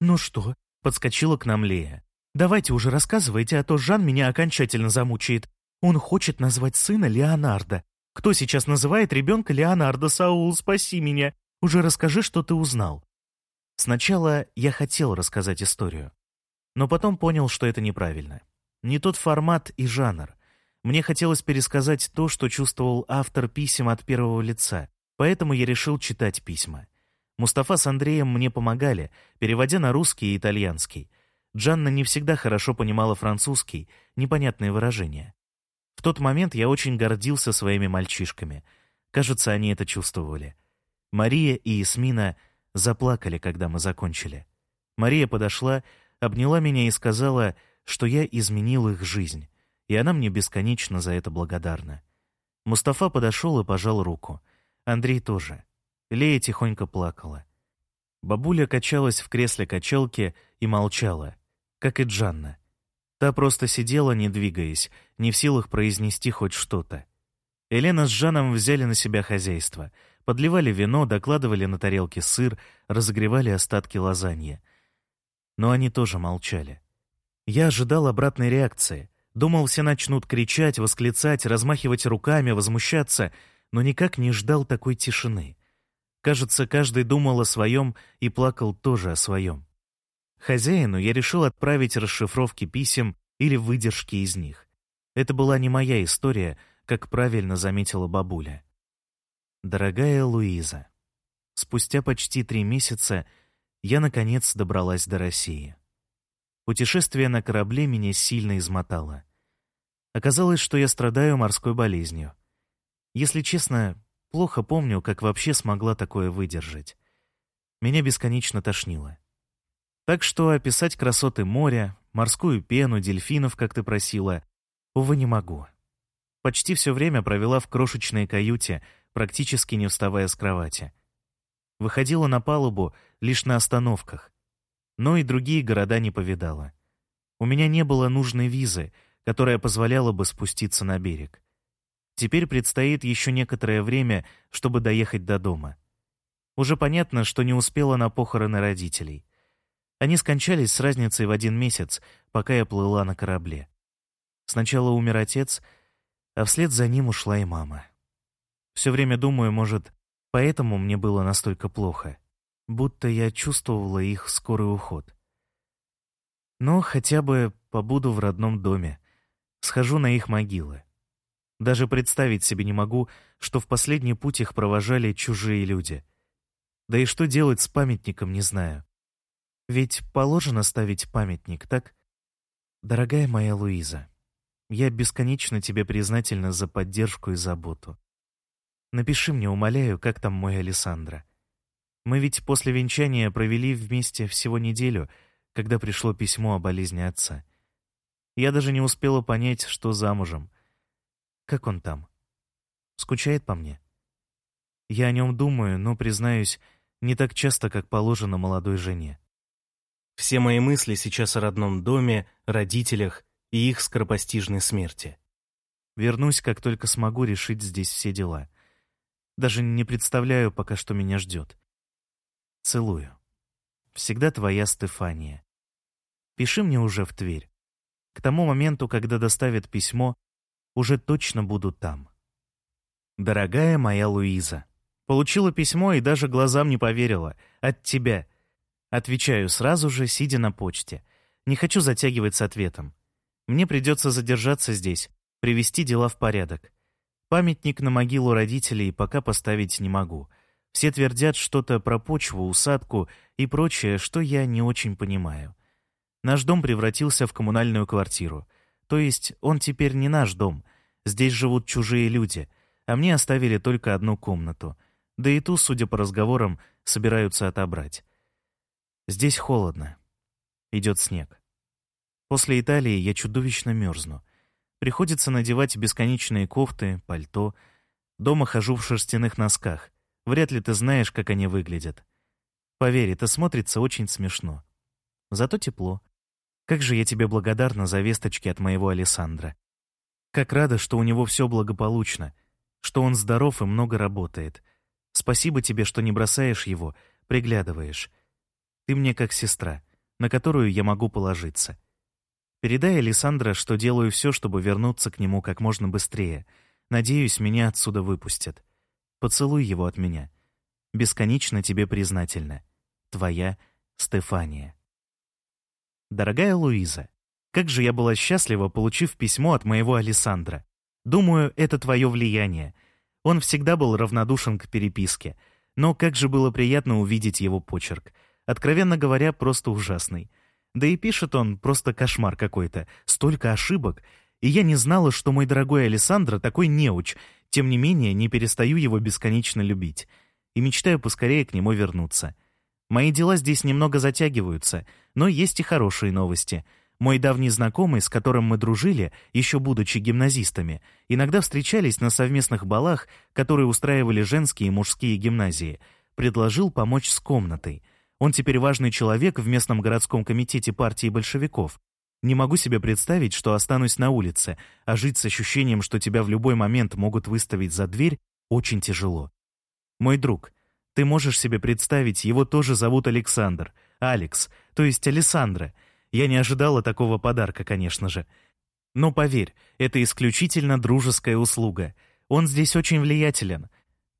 «Ну что?» — подскочила к нам Лея. «Давайте уже рассказывайте, а то Жан меня окончательно замучает. Он хочет назвать сына Леонардо. Кто сейчас называет ребенка Леонардо, Саул, спаси меня? Уже расскажи, что ты узнал». Сначала я хотел рассказать историю, но потом понял, что это неправильно. Не тот формат и жанр. Мне хотелось пересказать то, что чувствовал автор писем от первого лица, поэтому я решил читать письма. Мустафа с Андреем мне помогали, переводя на русский и итальянский. Джанна не всегда хорошо понимала французский, непонятные выражения. В тот момент я очень гордился своими мальчишками. Кажется, они это чувствовали. Мария и Исмина заплакали, когда мы закончили. Мария подошла, обняла меня и сказала, что я изменил их жизнь и она мне бесконечно за это благодарна. Мустафа подошел и пожал руку. Андрей тоже. Лея тихонько плакала. Бабуля качалась в кресле качалки и молчала, как и Джанна. Та просто сидела, не двигаясь, не в силах произнести хоть что-то. Елена с Жаном взяли на себя хозяйство, подливали вино, докладывали на тарелке сыр, разогревали остатки лазаньи. Но они тоже молчали. Я ожидал обратной реакции, Думал, все начнут кричать, восклицать, размахивать руками, возмущаться, но никак не ждал такой тишины. Кажется, каждый думал о своем и плакал тоже о своем. Хозяину я решил отправить расшифровки писем или выдержки из них. Это была не моя история, как правильно заметила бабуля. Дорогая Луиза, спустя почти три месяца я, наконец, добралась до России. Путешествие на корабле меня сильно измотало. Оказалось, что я страдаю морской болезнью. Если честно, плохо помню, как вообще смогла такое выдержать. Меня бесконечно тошнило. Так что описать красоты моря, морскую пену, дельфинов, как ты просила, увы, не могу. Почти все время провела в крошечной каюте, практически не вставая с кровати. Выходила на палубу лишь на остановках, но и другие города не повидала. У меня не было нужной визы, которая позволяла бы спуститься на берег. Теперь предстоит еще некоторое время, чтобы доехать до дома. Уже понятно, что не успела на похороны родителей. Они скончались с разницей в один месяц, пока я плыла на корабле. Сначала умер отец, а вслед за ним ушла и мама. Все время думаю, может, поэтому мне было настолько плохо будто я чувствовала их скорый уход. Но хотя бы побуду в родном доме, схожу на их могилы. Даже представить себе не могу, что в последний путь их провожали чужие люди. Да и что делать с памятником, не знаю. Ведь положено ставить памятник, так? Дорогая моя Луиза, я бесконечно тебе признательна за поддержку и заботу. Напиши мне, умоляю, как там мой Александра. Мы ведь после венчания провели вместе всего неделю, когда пришло письмо о болезни отца. Я даже не успела понять, что замужем. Как он там? Скучает по мне? Я о нем думаю, но, признаюсь, не так часто, как положено молодой жене. Все мои мысли сейчас о родном доме, родителях и их скоропостижной смерти. Вернусь, как только смогу решить здесь все дела. Даже не представляю пока, что меня ждет. Целую. Всегда твоя Стефания. Пиши мне уже в Тверь. К тому моменту, когда доставят письмо, уже точно буду там. Дорогая моя Луиза, получила письмо и даже глазам не поверила. От тебя. Отвечаю сразу же, сидя на почте. Не хочу затягивать с ответом. Мне придется задержаться здесь, привести дела в порядок. Памятник на могилу родителей пока поставить не могу — все твердят что-то про почву, усадку и прочее, что я не очень понимаю. Наш дом превратился в коммунальную квартиру. То есть он теперь не наш дом. Здесь живут чужие люди, а мне оставили только одну комнату. Да и ту, судя по разговорам, собираются отобрать. Здесь холодно. Идет снег. После Италии я чудовищно мерзну. Приходится надевать бесконечные кофты, пальто. Дома хожу в шерстяных носках. Вряд ли ты знаешь, как они выглядят. Поверь, это смотрится очень смешно. Зато тепло. Как же я тебе благодарна за весточки от моего Александра. Как рада, что у него все благополучно, что он здоров и много работает. Спасибо тебе, что не бросаешь его, приглядываешь. Ты мне как сестра. на которую я могу положиться. Передай Александра, что делаю все, чтобы вернуться к нему как можно быстрее. Надеюсь, меня отсюда выпустят. Поцелуй его от меня. Бесконечно тебе признательна. Твоя Стефания. Дорогая Луиза, как же я была счастлива, получив письмо от моего Александра. Думаю, это твое влияние. Он всегда был равнодушен к переписке. Но как же было приятно увидеть его почерк. Откровенно говоря, просто ужасный. Да и пишет он просто кошмар какой-то. Столько ошибок. И я не знала, что мой дорогой Александр такой неуч. Тем не менее, не перестаю его бесконечно любить. И мечтаю поскорее к нему вернуться. Мои дела здесь немного затягиваются, но есть и хорошие новости. Мой давний знакомый, с которым мы дружили, еще будучи гимназистами, иногда встречались на совместных балах, которые устраивали женские и мужские гимназии, предложил помочь с комнатой — он теперь важный человек в местном городском комитете партии большевиков. Не могу себе представить, что останусь на улице, а жить с ощущением, что тебя в любой момент могут выставить за дверь, очень тяжело. Мой друг, ты можешь себе представить, его тоже зовут Александр. Алекс, то есть Александра. Я не ожидала такого подарка, конечно же. Но поверь, это исключительно дружеская услуга. Он здесь очень влиятелен.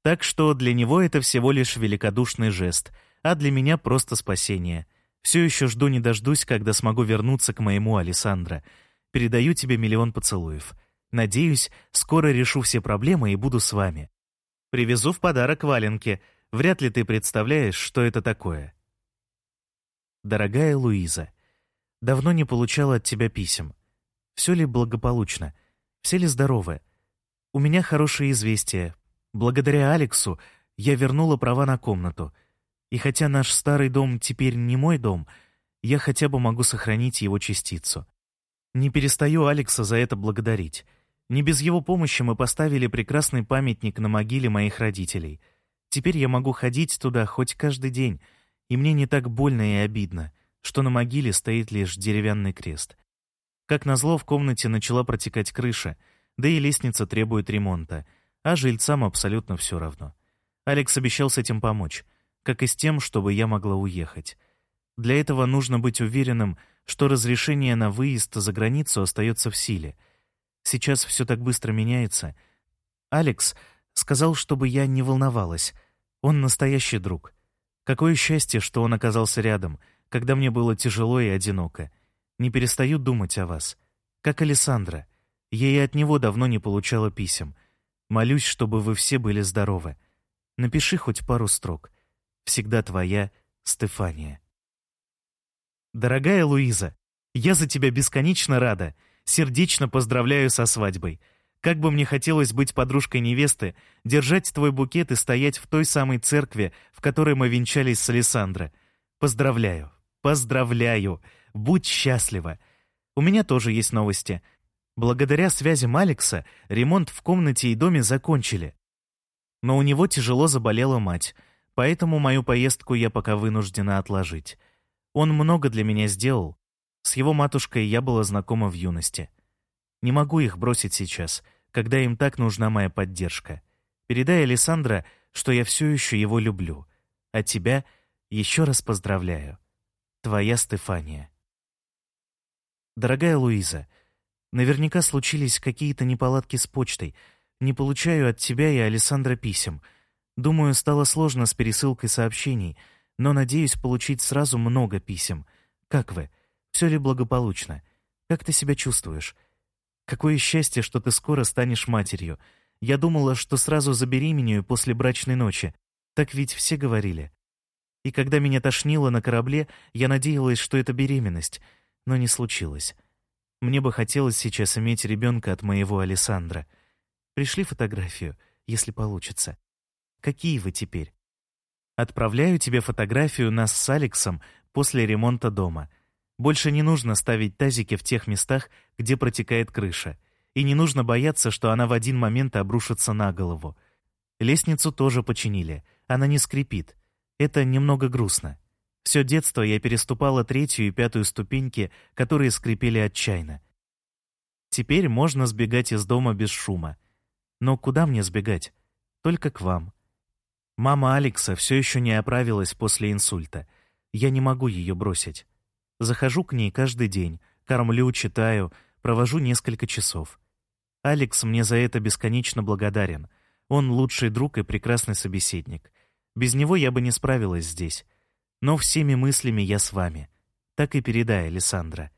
Так что для него это всего лишь великодушный жест — а для меня просто спасение. Все еще жду не дождусь, когда смогу вернуться к моему Александра. Передаю тебе миллион поцелуев. Надеюсь, скоро решу все проблемы и буду с вами. Привезу в подарок валенки. Вряд ли ты представляешь, что это такое. Дорогая Луиза, давно не получала от тебя писем. Все ли благополучно? Все ли здоровы? У меня хорошие известия. Благодаря Алексу я вернула права на комнату — и хотя наш старый дом теперь не мой дом, я хотя бы могу сохранить его частицу. Не перестаю Алекса за это благодарить. Не без его помощи мы поставили прекрасный памятник на могиле моих родителей. Теперь я могу ходить туда хоть каждый день, и мне не так больно и обидно, что на могиле стоит лишь деревянный крест. Как назло, в комнате начала протекать крыша, да и лестница требует ремонта, а жильцам абсолютно все равно. Алекс обещал с этим помочь как и с тем, чтобы я могла уехать. Для этого нужно быть уверенным, что разрешение на выезд за границу остается в силе. Сейчас все так быстро меняется. Алекс сказал, чтобы я не волновалась. Он настоящий друг. Какое счастье, что он оказался рядом, когда мне было тяжело и одиноко. Не перестаю думать о вас. Как Александра. Я и от него давно не получала писем. Молюсь, чтобы вы все были здоровы. Напиши хоть пару строк. Всегда твоя Стефания. Дорогая Луиза, я за тебя бесконечно рада. Сердечно поздравляю со свадьбой. Как бы мне хотелось быть подружкой невесты, держать твой букет и стоять в той самой церкви, в которой мы венчались с Александро. Поздравляю, поздравляю. Будь счастлива. У меня тоже есть новости. Благодаря связям Алекса ремонт в комнате и доме закончили. Но у него тяжело заболела мать — Поэтому мою поездку я пока вынуждена отложить. Он много для меня сделал. С его матушкой я была знакома в юности. Не могу их бросить сейчас, когда им так нужна моя поддержка. Передай Александра, что я все еще его люблю. А тебя еще раз поздравляю. Твоя Стефания. Дорогая Луиза, наверняка случились какие-то неполадки с почтой. Не получаю от тебя и Александра писем — Думаю, стало сложно с пересылкой сообщений, но надеюсь получить сразу много писем. Как вы? Все ли благополучно? Как ты себя чувствуешь? Какое счастье, что ты скоро станешь матерью. Я думала, что сразу забеременею после брачной ночи. Так ведь все говорили. И когда меня тошнило на корабле, я надеялась, что это беременность, но не случилось. Мне бы хотелось сейчас иметь ребенка от моего Александра. Пришли фотографию, если получится. Какие вы теперь? Отправляю тебе фотографию нас с Алексом после ремонта дома. Больше не нужно ставить тазики в тех местах, где протекает крыша. И не нужно бояться, что она в один момент обрушится на голову. Лестницу тоже починили. Она не скрипит. Это немного грустно. Все детство я переступала третью и пятую ступеньки, которые скрипели отчаянно. Теперь можно сбегать из дома без шума. Но куда мне сбегать? Только к вам. Мама Алекса все еще не оправилась после инсульта. Я не могу ее бросить. Захожу к ней каждый день, кормлю, читаю, провожу несколько часов. Алекс мне за это бесконечно благодарен. Он лучший друг и прекрасный собеседник. Без него я бы не справилась здесь. Но всеми мыслями я с вами. Так и передай, Александра.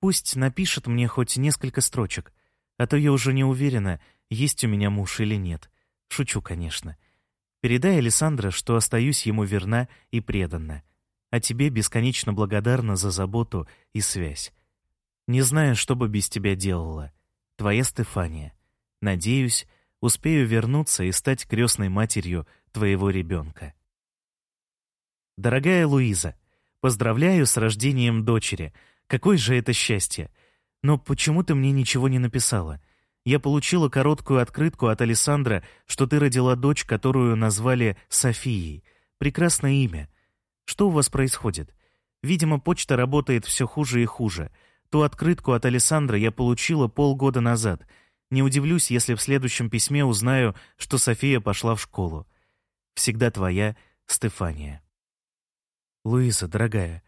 Пусть напишет мне хоть несколько строчек, а то я уже не уверена, есть у меня муж или нет. Шучу, конечно. Передай Александра, что остаюсь ему верна и преданна, а тебе бесконечно благодарна за заботу и связь. Не знаю, что бы без тебя делала. Твоя Стефания. Надеюсь, успею вернуться и стать крестной матерью твоего ребенка. Дорогая Луиза, поздравляю с рождением дочери. Какое же это счастье! Но почему ты мне ничего не написала? Я получила короткую открытку от Александра, что ты родила дочь, которую назвали Софией. Прекрасное имя. Что у вас происходит? Видимо, почта работает все хуже и хуже. Ту открытку от Александра я получила полгода назад. Не удивлюсь, если в следующем письме узнаю, что София пошла в школу. Всегда твоя Стефания. Луиза, дорогая,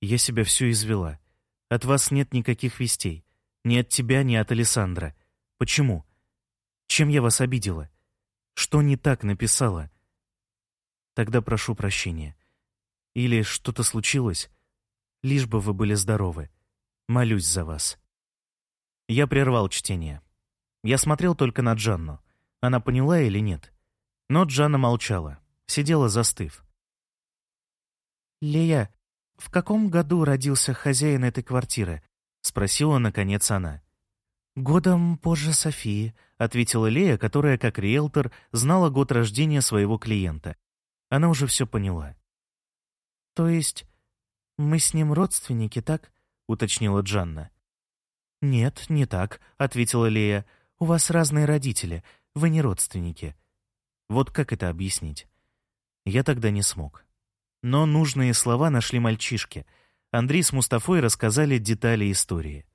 я себя всю извела. От вас нет никаких вестей. Ни от тебя, ни от Александра. Почему? Чем я вас обидела? Что не так написала? Тогда прошу прощения. Или что-то случилось? Лишь бы вы были здоровы. Молюсь за вас. Я прервал чтение. Я смотрел только на Джанну. Она поняла или нет? Но Джанна молчала, сидела застыв. «Лея, в каком году родился хозяин этой квартиры?» — спросила, наконец, она. «Годом позже Софии», — ответила Лея, которая, как риэлтор, знала год рождения своего клиента. Она уже все поняла. «То есть мы с ним родственники, так?» — уточнила Джанна. «Нет, не так», — ответила Лея. «У вас разные родители, вы не родственники». Вот как это объяснить? Я тогда не смог. Но нужные слова нашли мальчишки. Андрей с Мустафой рассказали детали истории.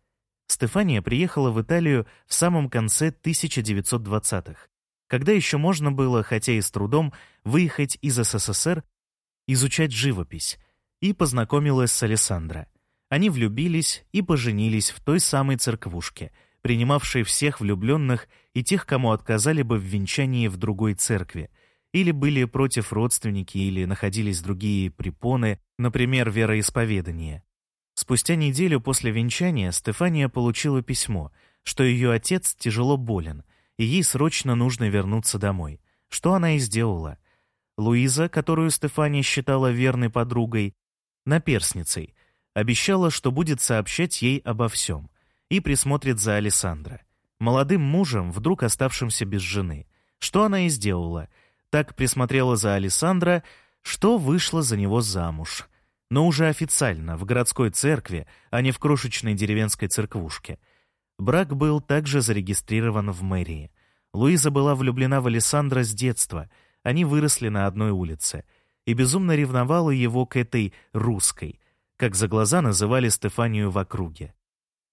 Стефания приехала в Италию в самом конце 1920-х, когда еще можно было, хотя и с трудом, выехать из СССР, изучать живопись, и познакомилась с Алессандро. Они влюбились и поженились в той самой церквушке, принимавшей всех влюбленных и тех, кому отказали бы в венчании в другой церкви, или были против родственники, или находились другие препоны, например, вероисповедание. Спустя неделю после венчания Стефания получила письмо, что ее отец тяжело болен, и ей срочно нужно вернуться домой. Что она и сделала. Луиза, которую Стефания считала верной подругой, наперсницей, обещала, что будет сообщать ей обо всем и присмотрит за Александра, молодым мужем, вдруг оставшимся без жены. Что она и сделала. Так присмотрела за Александра, что вышла за него замуж — но уже официально, в городской церкви, а не в крошечной деревенской церквушке. Брак был также зарегистрирован в мэрии. Луиза была влюблена в Александра с детства, они выросли на одной улице, и безумно ревновала его к этой «русской», как за глаза называли Стефанию в округе.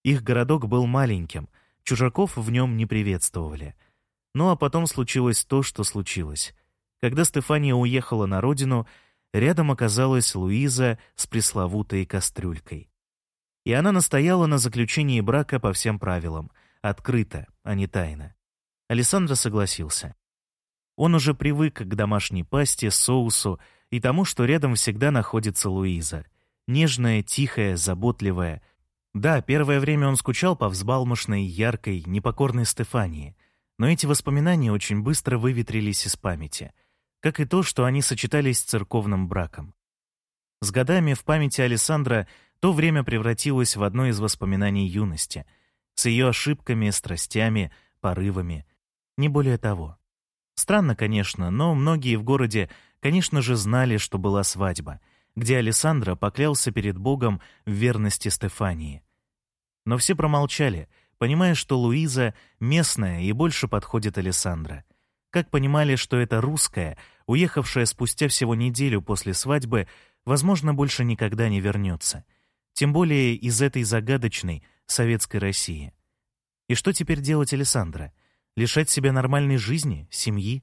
Их городок был маленьким, чужаков в нем не приветствовали. Ну а потом случилось то, что случилось. Когда Стефания уехала на родину, Рядом оказалась Луиза с пресловутой кастрюлькой. И она настояла на заключении брака по всем правилам, открыто, а не тайно. Александра согласился. Он уже привык к домашней пасте, соусу и тому, что рядом всегда находится Луиза. Нежная, тихая, заботливая. Да, первое время он скучал по взбалмошной, яркой, непокорной Стефании, но эти воспоминания очень быстро выветрились из памяти — как и то, что они сочетались с церковным браком. С годами в памяти Александра то время превратилось в одно из воспоминаний юности, с ее ошибками, страстями, порывами. Не более того. Странно, конечно, но многие в городе, конечно же, знали, что была свадьба, где Александра поклялся перед Богом в верности Стефании. Но все промолчали, понимая, что Луиза местная и больше подходит Александра. Как понимали, что это русская, уехавшая спустя всего неделю после свадьбы, возможно, больше никогда не вернется. Тем более из этой загадочной советской России. И что теперь делать Александра? Лишать себя нормальной жизни, семьи?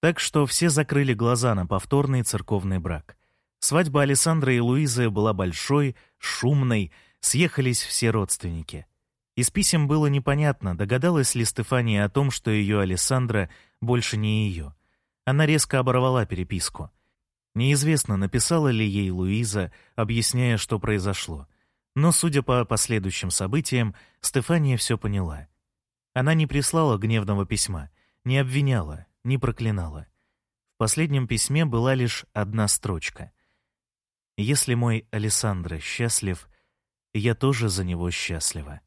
Так что все закрыли глаза на повторный церковный брак. Свадьба Александра и Луизы была большой, шумной, съехались все родственники. Из писем было непонятно, догадалась ли Стефания о том, что ее Александра больше не ее. Она резко оборвала переписку. Неизвестно, написала ли ей Луиза, объясняя, что произошло. Но, судя по последующим событиям, Стефания все поняла. Она не прислала гневного письма, не обвиняла, не проклинала. В последнем письме была лишь одна строчка. «Если мой Александр счастлив, я тоже за него счастлива».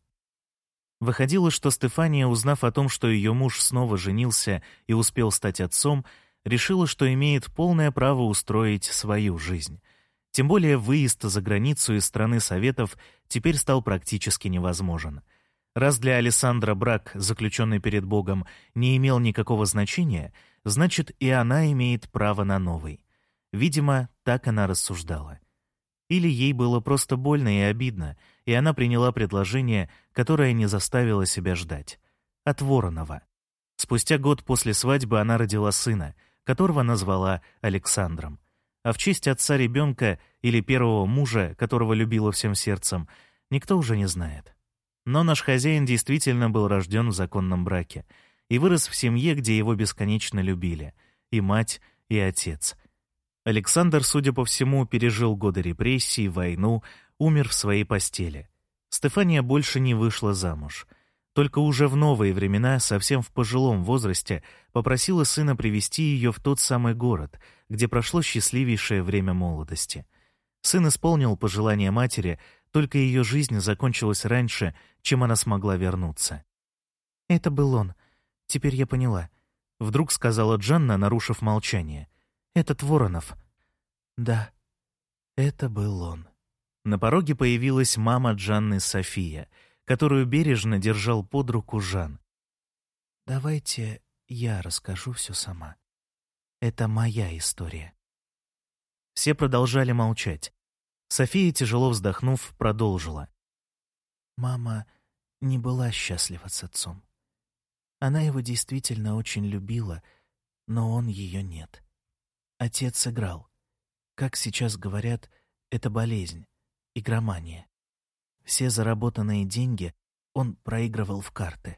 Выходило, что Стефания, узнав о том, что ее муж снова женился и успел стать отцом, решила, что имеет полное право устроить свою жизнь. Тем более выезд за границу из страны Советов теперь стал практически невозможен. Раз для Александра брак, заключенный перед Богом, не имел никакого значения, значит и она имеет право на новый. Видимо, так она рассуждала. Или ей было просто больно и обидно, и она приняла предложение, которое не заставило себя ждать. От Воронова. Спустя год после свадьбы она родила сына, которого назвала Александром. А в честь отца ребенка или первого мужа, которого любила всем сердцем, никто уже не знает. Но наш хозяин действительно был рожден в законном браке и вырос в семье, где его бесконечно любили — и мать, и отец. Александр, судя по всему, пережил годы репрессий, войну, умер в своей постели. Стефания больше не вышла замуж — только уже в новые времена, совсем в пожилом возрасте, попросила сына привести ее в тот самый город, где прошло счастливейшее время молодости. Сын исполнил пожелание матери, только ее жизнь закончилась раньше, чем она смогла вернуться. «Это был он. Теперь я поняла», — вдруг сказала Джанна, нарушив молчание. «Этот Воронов». «Да, это был он». На пороге появилась мама Джанны София — которую бережно держал под руку Жан. «Давайте я расскажу все сама. Это моя история». Все продолжали молчать. София, тяжело вздохнув, продолжила. «Мама не была счастлива с отцом. Она его действительно очень любила, но он ее нет. Отец сыграл. Как сейчас говорят, это болезнь, игромания. Все заработанные деньги он проигрывал в карты.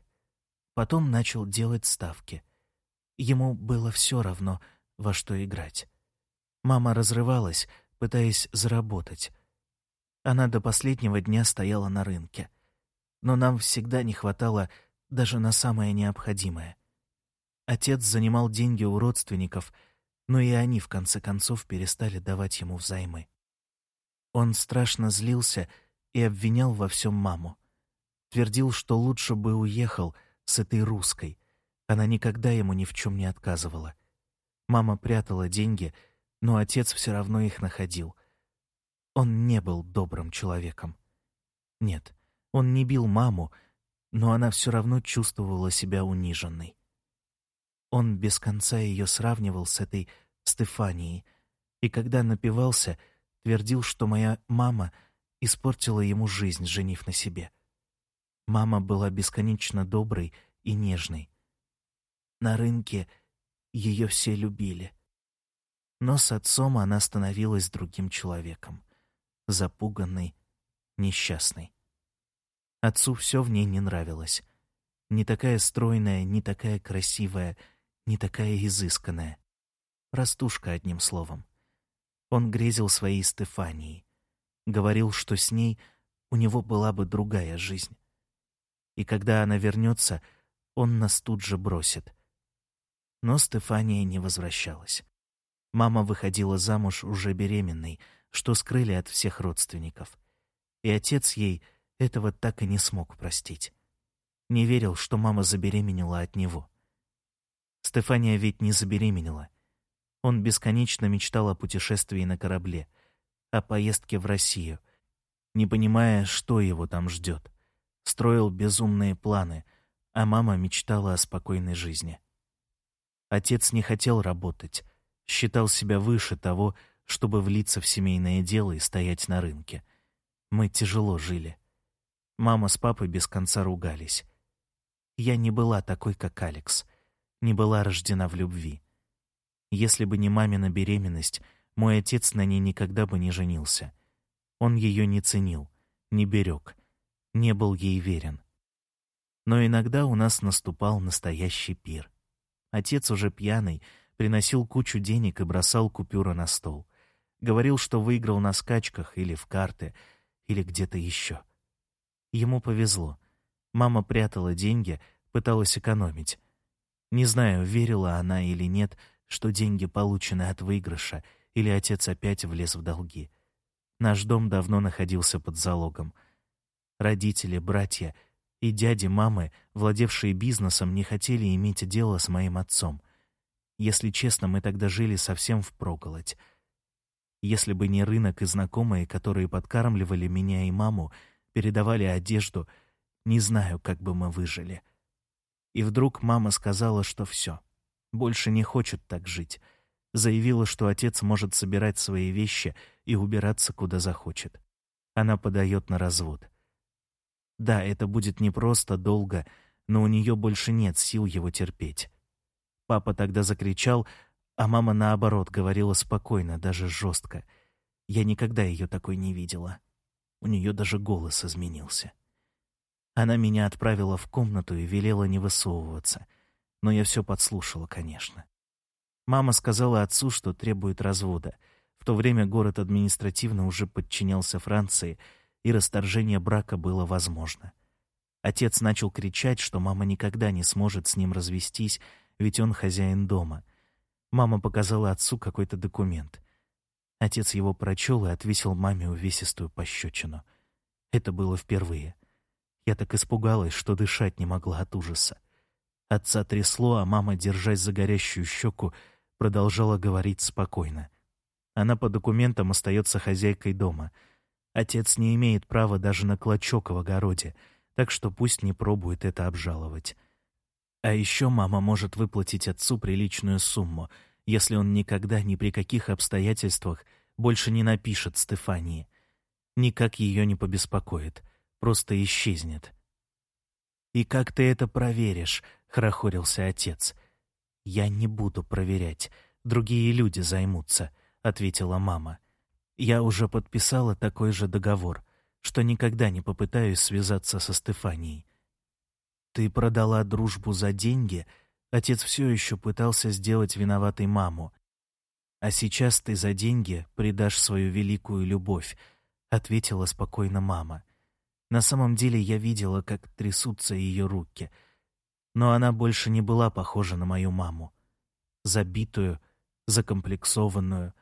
Потом начал делать ставки. Ему было все равно, во что играть. Мама разрывалась, пытаясь заработать. Она до последнего дня стояла на рынке. Но нам всегда не хватало даже на самое необходимое. Отец занимал деньги у родственников, но и они, в конце концов, перестали давать ему взаймы. Он страшно злился и обвинял во всем маму. Твердил, что лучше бы уехал с этой русской. Она никогда ему ни в чем не отказывала. Мама прятала деньги, но отец все равно их находил. Он не был добрым человеком. Нет, он не бил маму, но она все равно чувствовала себя униженной. Он без конца ее сравнивал с этой Стефанией, и когда напивался, твердил, что моя мама — испортила ему жизнь, женив на себе. Мама была бесконечно доброй и нежной. На рынке ее все любили. Но с отцом она становилась другим человеком, запуганной, несчастной. Отцу все в ней не нравилось. Не такая стройная, не такая красивая, не такая изысканная. Растушка, одним словом. Он грезил своей Стефанией, Говорил, что с ней у него была бы другая жизнь. И когда она вернется, он нас тут же бросит. Но Стефания не возвращалась. Мама выходила замуж уже беременной, что скрыли от всех родственников. И отец ей этого так и не смог простить. Не верил, что мама забеременела от него. Стефания ведь не забеременела. Он бесконечно мечтал о путешествии на корабле, о поездке в Россию, не понимая, что его там ждет. Строил безумные планы, а мама мечтала о спокойной жизни. Отец не хотел работать, считал себя выше того, чтобы влиться в семейное дело и стоять на рынке. Мы тяжело жили. Мама с папой без конца ругались. Я не была такой, как Алекс, не была рождена в любви. Если бы не мамина беременность — Мой отец на ней никогда бы не женился. Он ее не ценил, не берег, не был ей верен. Но иногда у нас наступал настоящий пир. Отец уже пьяный, приносил кучу денег и бросал купюры на стол. Говорил, что выиграл на скачках или в карты, или где-то еще. Ему повезло. Мама прятала деньги, пыталась экономить. Не знаю, верила она или нет, что деньги получены от выигрыша, или отец опять влез в долги. Наш дом давно находился под залогом. Родители, братья и дяди мамы, владевшие бизнесом, не хотели иметь дело с моим отцом. Если честно, мы тогда жили совсем впроголодь. Если бы не рынок и знакомые, которые подкармливали меня и маму, передавали одежду, не знаю, как бы мы выжили. И вдруг мама сказала, что все, больше не хочет так жить. Заявила, что отец может собирать свои вещи и убираться, куда захочет. Она подает на развод. Да, это будет непросто, долго, но у нее больше нет сил его терпеть. Папа тогда закричал, а мама, наоборот, говорила спокойно, даже жестко. Я никогда ее такой не видела. У нее даже голос изменился. Она меня отправила в комнату и велела не высовываться. Но я все подслушала, конечно. Мама сказала отцу, что требует развода. В то время город административно уже подчинялся Франции, и расторжение брака было возможно. Отец начал кричать, что мама никогда не сможет с ним развестись, ведь он хозяин дома — Мама показала отцу какой-то документ. Отец его прочел и отвесил маме увесистую пощечину. Это было впервые. Я так испугалась, что дышать не могла от ужаса. Отца трясло, а мама, держась за горящую щеку, продолжала говорить спокойно. Она по документам остается хозяйкой дома. Отец не имеет права даже на клочок в огороде, так что пусть не пробует это обжаловать. А еще мама может выплатить отцу приличную сумму, если он никогда ни при каких обстоятельствах больше не напишет Стефании. Никак ее не побеспокоит, просто исчезнет. «И как ты это проверишь?» — хорохорился отец. «Я не буду проверять, другие люди займутся», — ответила мама. «Я уже подписала такой же договор, что никогда не попытаюсь связаться со Стефанией. Ты продала дружбу за деньги, отец все еще пытался сделать виноватой маму. А сейчас ты за деньги предашь свою великую любовь, ответила спокойно мама. На самом деле я видела, как трясутся ее руки. Но она больше не была похожа на мою маму. Забитую, закомплексованную,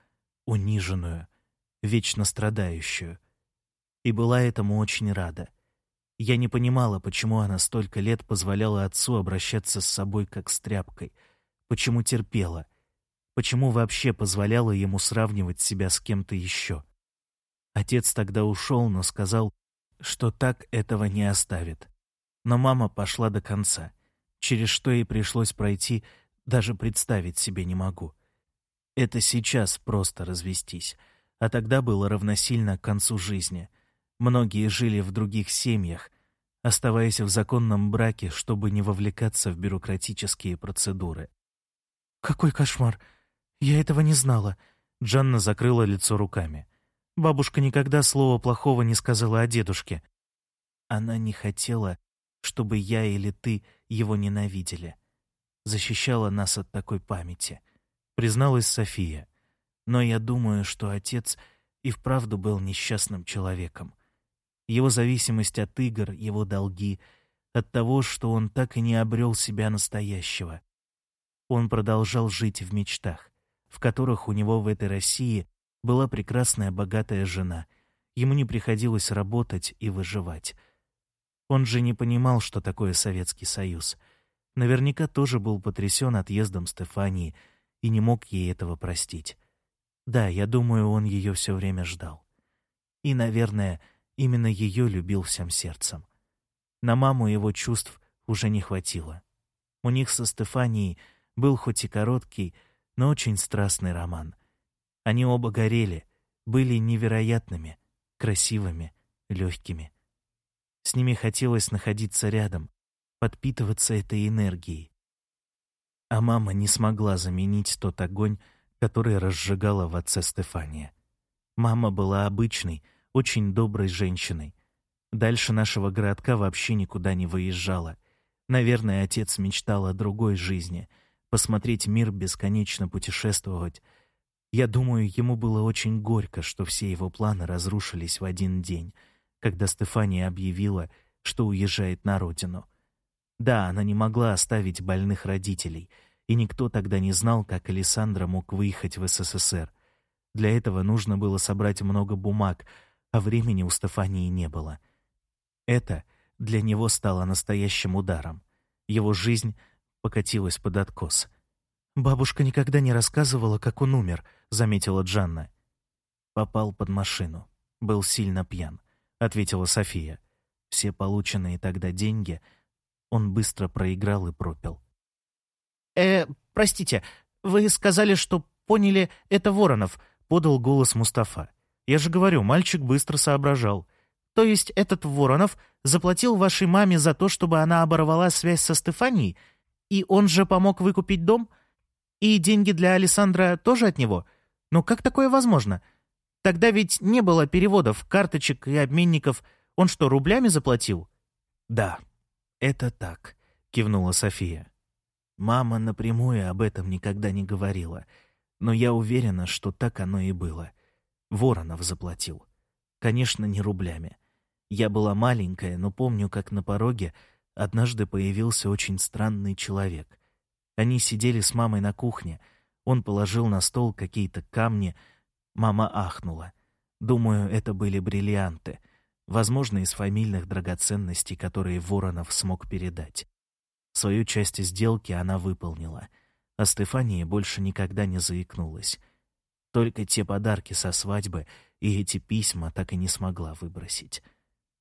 униженную, вечно страдающую. И была этому очень рада. Я не понимала, почему она столько лет позволяла отцу обращаться с собой как с тряпкой, почему терпела, почему вообще позволяла ему сравнивать себя с кем-то еще. Отец тогда ушел, но сказал, что так этого не оставит. Но мама пошла до конца. Через что ей пришлось пройти, даже представить себе не могу. Это сейчас просто развестись, а тогда было равносильно концу жизни — Многие жили в других семьях, оставаясь в законном браке, чтобы не вовлекаться в бюрократические процедуры. «Какой кошмар! Я этого не знала!» Джанна закрыла лицо руками. Бабушка никогда слова плохого не сказала о дедушке. Она не хотела, чтобы я или ты его ненавидели. Защищала нас от такой памяти, призналась София. Но я думаю, что отец и вправду был несчастным человеком его зависимость от игр, его долги, от того, что он так и не обрел себя настоящего. Он продолжал жить в мечтах, в которых у него в этой России была прекрасная богатая жена. Ему не приходилось работать и выживать. Он же не понимал, что такое Советский Союз. Наверняка тоже был потрясен отъездом Стефании и не мог ей этого простить. Да, я думаю, он ее все время ждал. И, наверное, Именно ее любил всем сердцем. На маму его чувств уже не хватило. У них со Стефанией был хоть и короткий, но очень страстный роман. Они оба горели, были невероятными, красивыми, легкими. С ними хотелось находиться рядом, подпитываться этой энергией. А мама не смогла заменить тот огонь, который разжигала в отце Стефания. Мама была обычной, очень доброй женщиной. Дальше нашего городка вообще никуда не выезжала. Наверное, отец мечтал о другой жизни, посмотреть мир, бесконечно путешествовать. Я думаю, ему было очень горько, что все его планы разрушились в один день, когда Стефания объявила, что уезжает на родину. Да, она не могла оставить больных родителей, и никто тогда не знал, как Александра мог выехать в СССР. Для этого нужно было собрать много бумаг, а времени у Стефании не было. Это для него стало настоящим ударом. Его жизнь покатилась под откос. «Бабушка никогда не рассказывала, как он умер», — заметила Джанна. «Попал под машину. Был сильно пьян», — ответила София. Все полученные тогда деньги он быстро проиграл и пропил. «Э, простите, вы сказали, что поняли, это Воронов», — подал голос Мустафа. «Я же говорю, мальчик быстро соображал. То есть этот Воронов заплатил вашей маме за то, чтобы она оборвала связь со Стефанией, и он же помог выкупить дом? И деньги для Александра тоже от него? Но как такое возможно? Тогда ведь не было переводов, карточек и обменников. Он что, рублями заплатил?» «Да, это так», — кивнула София. Мама напрямую об этом никогда не говорила, но я уверена, что так оно и было. Воронов заплатил. Конечно, не рублями. Я была маленькая, но помню, как на пороге однажды появился очень странный человек. Они сидели с мамой на кухне. Он положил на стол какие-то камни. Мама ахнула. Думаю, это были бриллианты, возможно, из фамильных драгоценностей, которые Воронов смог передать. Свою часть сделки она выполнила, а Стефания больше никогда не заикнулась. Только те подарки со свадьбы и эти письма так и не смогла выбросить.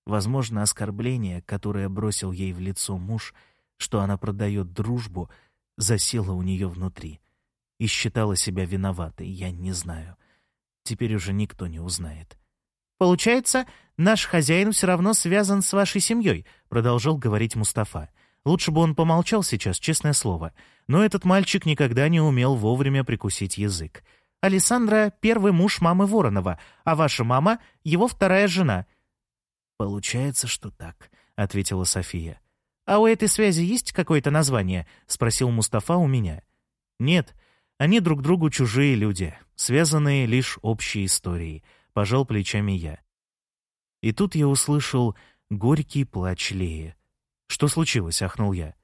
Возможно, оскорбление, которое бросил ей в лицо муж, что она продает дружбу, засело у нее внутри. И считала себя виноватой, я не знаю. Теперь уже никто не узнает. «Получается, наш хозяин все равно связан с вашей семьей», — продолжал говорить Мустафа. Лучше бы он помолчал сейчас, честное слово. Но этот мальчик никогда не умел вовремя прикусить язык. Александра — первый муж мамы Воронова, а ваша мама — его вторая жена. «Получается, что так», — ответила София. «А у этой связи есть какое-то название?» — спросил Мустафа у меня. «Нет, они друг другу чужие люди, связанные лишь общей историей», — пожал плечами я. И тут я услышал горький плач Леи. «Что случилось?» — ахнул я.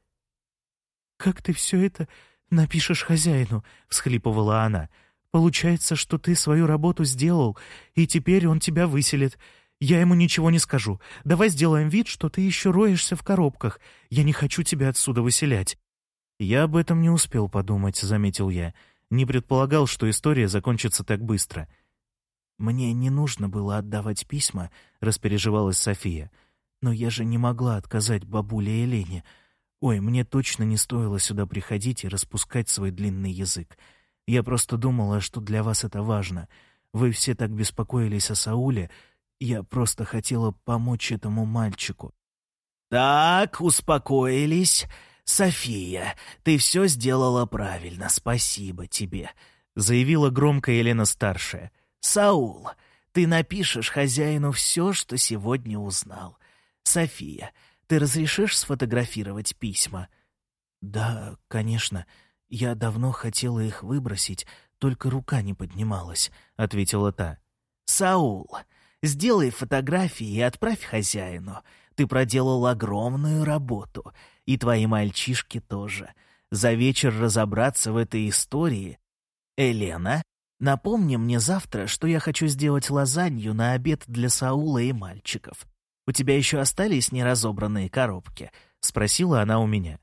«Как ты все это напишешь хозяину?» — всхлипывала она. «Получается, что ты свою работу сделал, и теперь он тебя выселит. Я ему ничего не скажу. Давай сделаем вид, что ты еще роешься в коробках. Я не хочу тебя отсюда выселять». «Я об этом не успел подумать», — заметил я. Не предполагал, что история закончится так быстро. «Мне не нужно было отдавать письма», — распереживалась София. «Но я же не могла отказать бабуле Елене. Ой, мне точно не стоило сюда приходить и распускать свой длинный язык. Я просто думала, что для вас это важно. Вы все так беспокоились о Сауле, я просто хотела помочь этому мальчику». «Так, успокоились. София, ты все сделала правильно, спасибо тебе», — заявила громко Елена-старшая. «Саул, ты напишешь хозяину все, что сегодня узнал. София, ты разрешишь сфотографировать письма?» «Да, конечно. Я давно хотела их выбросить, только рука не поднималась», — ответила та. «Саул, Сделай фотографии и отправь хозяину. Ты проделал огромную работу. И твои мальчишки тоже. За вечер разобраться в этой истории. Елена, напомни мне завтра, что я хочу сделать лазанью на обед для Саула и мальчиков. У тебя еще остались неразобранные коробки?» — спросила она у меня.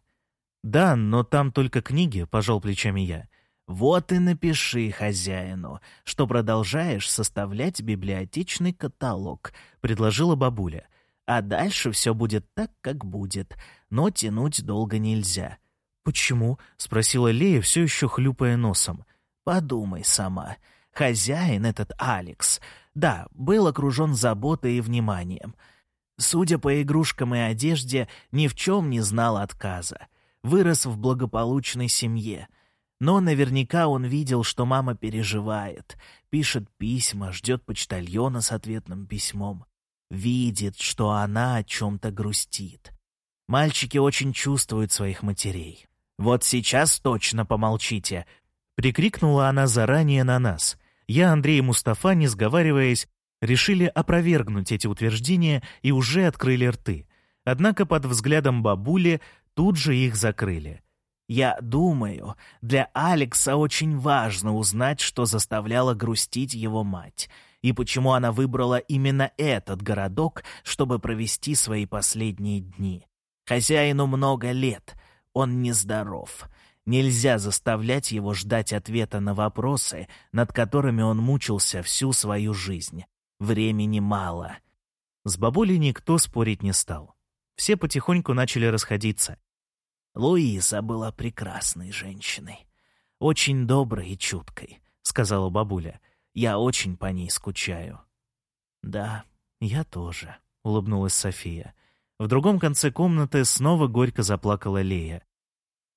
«Да, но там только книги», — пожал плечами я. Вот и напиши хозяину, что продолжаешь составлять библиотечный каталог, предложила бабуля. А дальше все будет так, как будет, но тянуть долго нельзя. Почему? спросила Лея, все еще хлюпая носом. Подумай сама. Хозяин этот Алекс, да, был окружен заботой и вниманием. Судя по игрушкам и одежде, ни в чем не знал отказа. Вырос в благополучной семье — Но наверняка он видел, что мама переживает, пишет письма, ждет почтальона с ответным письмом. Видит, что она о чем-то грустит. Мальчики очень чувствуют своих матерей. «Вот сейчас точно помолчите!» Прикрикнула она заранее на нас. Я, Андрей и Мустафа, не сговариваясь, решили опровергнуть эти утверждения и уже открыли рты. Однако под взглядом бабули тут же их закрыли. Я думаю, для Алекса очень важно узнать, что заставляло грустить его мать, и почему она выбрала именно этот городок, чтобы провести свои последние дни. Хозяину много лет, он нездоров. Нельзя заставлять его ждать ответа на вопросы, над которыми он мучился всю свою жизнь. Времени мало. С бабулей никто спорить не стал. Все потихоньку начали расходиться. Луиза была прекрасной женщиной. Очень доброй и чуткой, — сказала бабуля. Я очень по ней скучаю. Да, я тоже, — улыбнулась София. В другом конце комнаты снова горько заплакала Лея.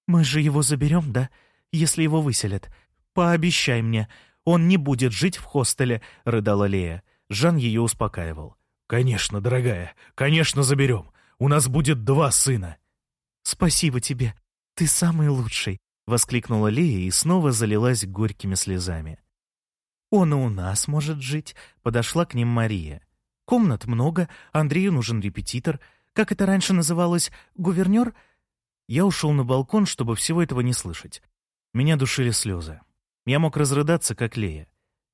«Мы же его заберем, да? Если его выселят. Пообещай мне, он не будет жить в хостеле», — рыдала Лея. Жан ее успокаивал. «Конечно, дорогая, конечно заберем. У нас будет два сына». «Спасибо тебе. Ты самый лучший», — воскликнула Лея и снова залилась горькими слезами. «Он и у нас может жить», — подошла к ним Мария. «Комнат много, Андрею нужен репетитор. Как это раньше называлось? Гувернер?» Я ушел на балкон, чтобы всего этого не слышать. Меня душили слезы. Я мог разрыдаться, как Лея.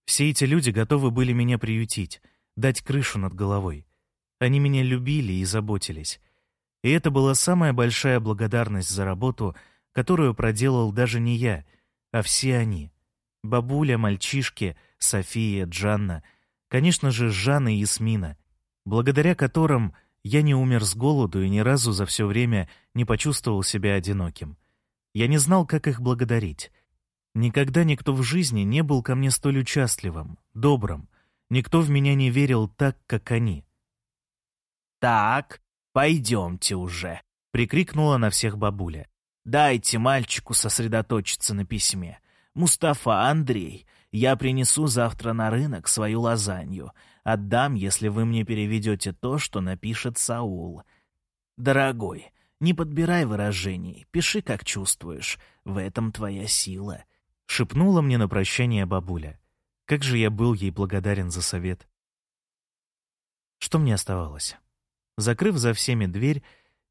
Все эти люди готовы были меня приютить, дать крышу над головой. Они меня любили и заботились. И это была самая большая благодарность за работу, которую проделал даже не я, а все они. Бабуля, мальчишки, София, Джанна, конечно же, Жанна и Ясмина, благодаря которым я не умер с голоду и ни разу за все время не почувствовал себя одиноким. Я не знал, как их благодарить. Никогда никто в жизни не был ко мне столь участливым, добрым. Никто в меня не верил так, как они. «Так, пойдемте уже», — прикрикнула на всех бабуля. «Дайте мальчику сосредоточиться на письме. Мустафа, Андрей, я принесу завтра на рынок свою лазанью. Отдам, если вы мне переведете то, что напишет Саул. Дорогой, не подбирай выражений, пиши, как чувствуешь. В этом твоя сила». Шепнула мне на прощание бабуля. Как же я был ей благодарен за совет. Что мне оставалось? Закрыв за всеми дверь,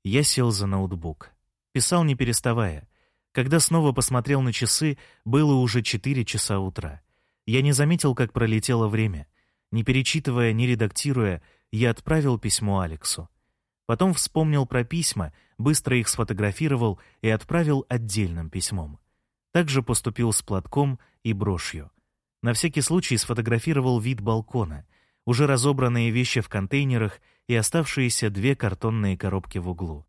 я сел за ноутбук. Писал не переставая. Когда снова посмотрел на часы, было уже четыре часа утра. Я не заметил, как пролетело время. Не перечитывая, не редактируя, я отправил письмо Алексу. Потом вспомнил про письма, быстро их сфотографировал и отправил отдельным письмом. Также поступил с платком и брошью. На всякий случай сфотографировал вид балкона, уже разобранные вещи в контейнерах и оставшиеся две картонные коробки в углу.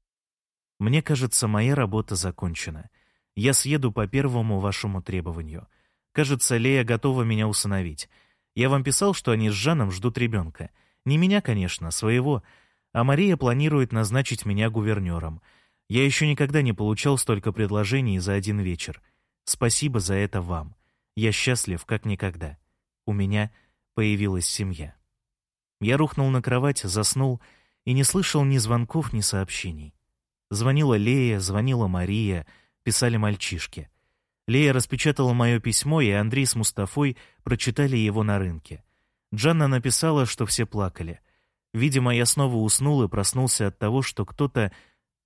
Мне кажется, моя работа закончена. Я съеду по первому вашему требованию. Кажется, Лея готова меня усыновить. Я вам писал, что они с Жаном ждут ребенка. Не меня, конечно, своего. А Мария планирует назначить меня гувернером. Я еще никогда не получал столько предложений за один вечер. Спасибо за это вам. Я счастлив, как никогда. У меня появилась семья. Я рухнул на кровать, заснул и не слышал ни звонков, ни сообщений. Звонила Лея, звонила Мария, писали мальчишки — Лея распечатала мое письмо, и Андрей с Мустафой прочитали его на рынке. Джанна написала, что все плакали. Видимо, я снова уснул и проснулся от того, что кто-то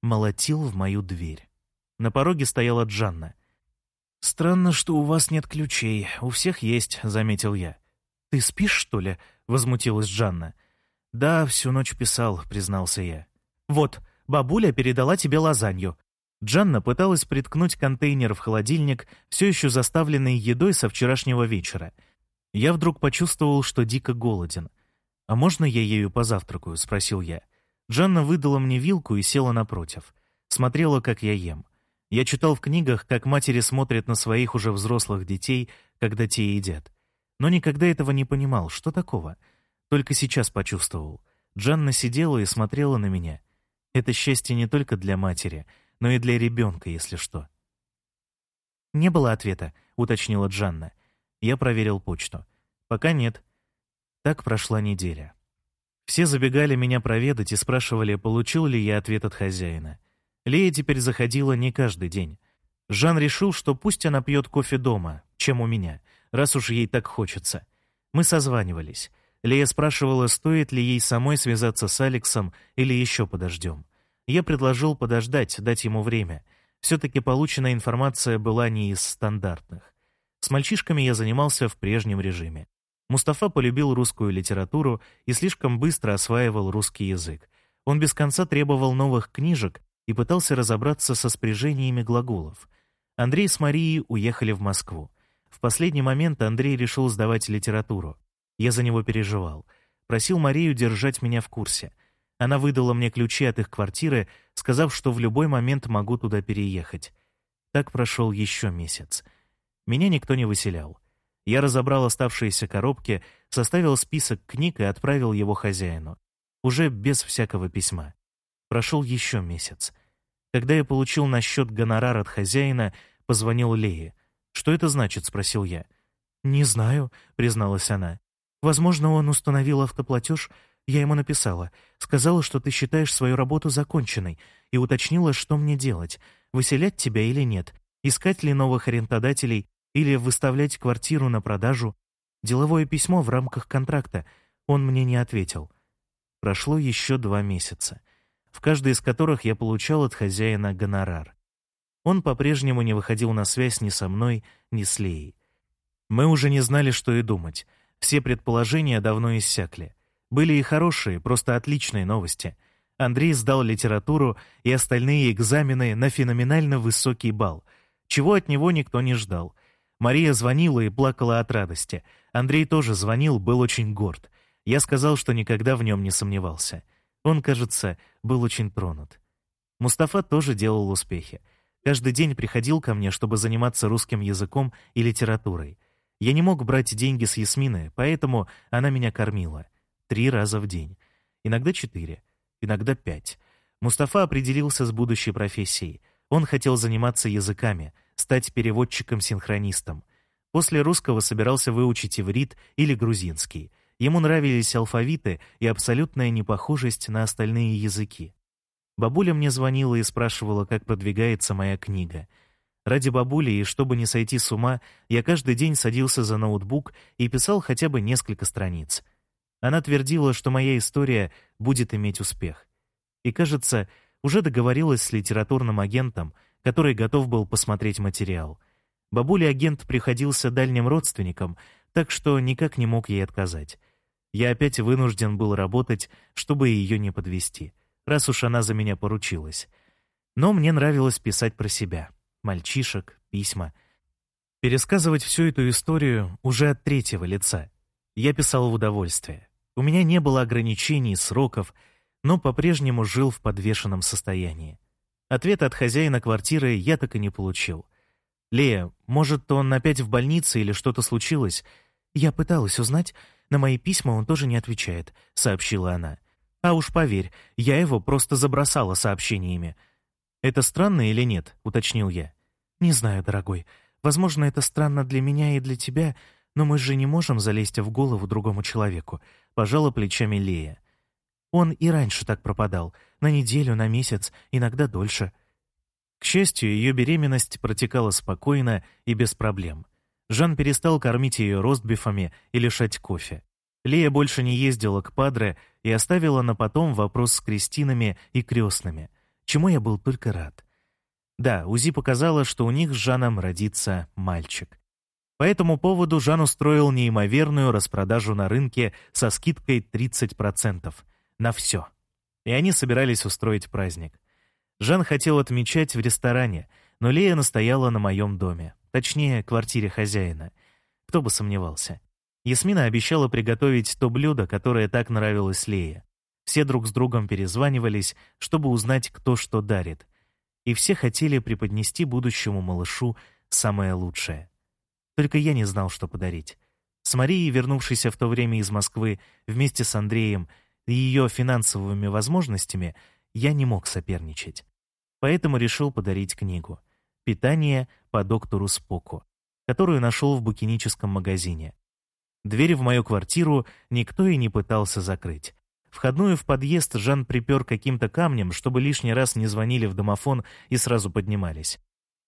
молотил в мою дверь. На пороге стояла Джанна. «Странно, что у вас нет ключей. У всех есть», — заметил я. «Ты спишь, что ли?» — возмутилась Джанна. «Да, всю ночь писал», — признался я. «Вот, бабуля передала тебе лазанью. Джанна пыталась приткнуть контейнер в холодильник, все еще заставленный едой со вчерашнего вечера. Я вдруг почувствовал, что дико голоден. «А можно я ею позавтракаю?» — спросил я. Джанна выдала мне вилку и села напротив. Смотрела, как я ем. Я читал в книгах, как матери смотрят на своих уже взрослых детей, когда те едят. Но никогда этого не понимал, что такого. Только сейчас почувствовал. Джанна сидела и смотрела на меня. Это счастье не только для матери — но и для ребенка, если что. «Не было ответа», — уточнила Джанна. Я проверил почту. «Пока нет». Так прошла неделя. Все забегали меня проведать и спрашивали, получил ли я ответ от хозяина. Лея теперь заходила не каждый день. Жан решил, что пусть она пьет кофе дома, чем у меня, раз уж ей так хочется. Мы созванивались. Лея спрашивала, стоит ли ей самой связаться с Алексом или еще подождем. Я предложил подождать, дать ему время. Все-таки полученная информация была не из стандартных. С мальчишками я занимался в прежнем режиме. Мустафа полюбил русскую литературу и слишком быстро осваивал русский язык. Он без конца требовал новых книжек и пытался разобраться со спряжениями глаголов. Андрей с Марией уехали в Москву. В последний момент Андрей решил сдавать литературу. Я за него переживал. Просил Марию держать меня в курсе. Она выдала мне ключи от их квартиры, сказав, что в любой момент могу туда переехать. Так прошел еще месяц. Меня никто не выселял. Я разобрал оставшиеся коробки, составил список книг и отправил его хозяину. Уже без всякого письма. Прошел еще месяц. Когда я получил на счет гонорар от хозяина, позвонил Лее. «Что это значит?» — спросил я. «Не знаю», — призналась она. Возможно, он установил автоплатеж. Я ему написала. Сказала, что ты считаешь свою работу законченной, и уточнила, что мне делать. Выселять тебя или нет? Искать ли новых арендодателей или выставлять квартиру на продажу? Деловое письмо в рамках контракта. Он мне не ответил. Прошло еще два месяца, в каждый из которых я получал от хозяина гонорар. Он по-прежнему не выходил на связь ни со мной, ни с Леей. Мы уже не знали, что и думать — все предположения давно иссякли. Были и хорошие, просто отличные новости. Андрей сдал литературу и остальные экзамены на феноменально высокий балл, чего от него никто не ждал. Мария звонила и плакала от радости. Андрей тоже звонил, был очень горд. Я сказал, что никогда в нем не сомневался. Он, кажется, был очень тронут. Мустафа тоже делал успехи. Каждый день приходил ко мне, чтобы заниматься русским языком и литературой. Я не мог брать деньги с Ясмины, поэтому она меня кормила. Три раза в день. Иногда четыре. Иногда пять. Мустафа определился с будущей профессией. Он хотел заниматься языками, стать переводчиком-синхронистом. После русского собирался выучить иврит или грузинский. Ему нравились алфавиты и абсолютная непохожесть на остальные языки. Бабуля мне звонила и спрашивала, как продвигается моя книга — Ради бабули и чтобы не сойти с ума, я каждый день садился за ноутбук и писал хотя бы несколько страниц. Она твердила, что моя история будет иметь успех. И, кажется, уже договорилась с литературным агентом, который готов был посмотреть материал. Бабуле агент приходился дальним родственником, так что никак не мог ей отказать. Я опять вынужден был работать, чтобы ее не подвести, раз уж она за меня поручилась. Но мне нравилось писать про себя мальчишек, письма. Пересказывать всю эту историю уже от третьего лица. Я писал в удовольствие. У меня не было ограничений, сроков, но по-прежнему жил в подвешенном состоянии. Ответа от хозяина квартиры я так и не получил. «Лея, может, он опять в больнице или что-то случилось?» «Я пыталась узнать. На мои письма он тоже не отвечает», — сообщила она. «А уж поверь, я его просто забросала сообщениями. «Это странно или нет?» — уточнил я. «Не знаю, дорогой. Возможно, это странно для меня и для тебя, но мы же не можем залезть в голову другому человеку», — пожала плечами Лея. «Он и раньше так пропадал. На неделю, на месяц, иногда дольше». К счастью, ее беременность протекала спокойно и без проблем. Жан перестал кормить ее ростбифами и лишать кофе. Лея больше не ездила к Падре и оставила на потом вопрос с крестинами и крестными — чему я был только рад. Да, УЗИ показало, что у них с Жаном родится мальчик. По этому поводу Жан устроил неимоверную распродажу на рынке со скидкой 30% на все. И они собирались устроить праздник. Жан хотел отмечать в ресторане, но Лея настояла на моем доме, точнее, квартире хозяина. Кто бы сомневался. Ясмина обещала приготовить то блюдо, которое так нравилось Лее. Все друг с другом перезванивались, чтобы узнать, кто что дарит. И все хотели преподнести будущему малышу самое лучшее. Только я не знал, что подарить. С Марией, вернувшейся в то время из Москвы, вместе с Андреем и ее финансовыми возможностями, я не мог соперничать. Поэтому решил подарить книгу. «Питание по доктору Споку», которую нашел в букиническом магазине. Дверь в мою квартиру никто и не пытался закрыть. Входную в подъезд Жан припер каким-то камнем, чтобы лишний раз не звонили в домофон и сразу поднимались.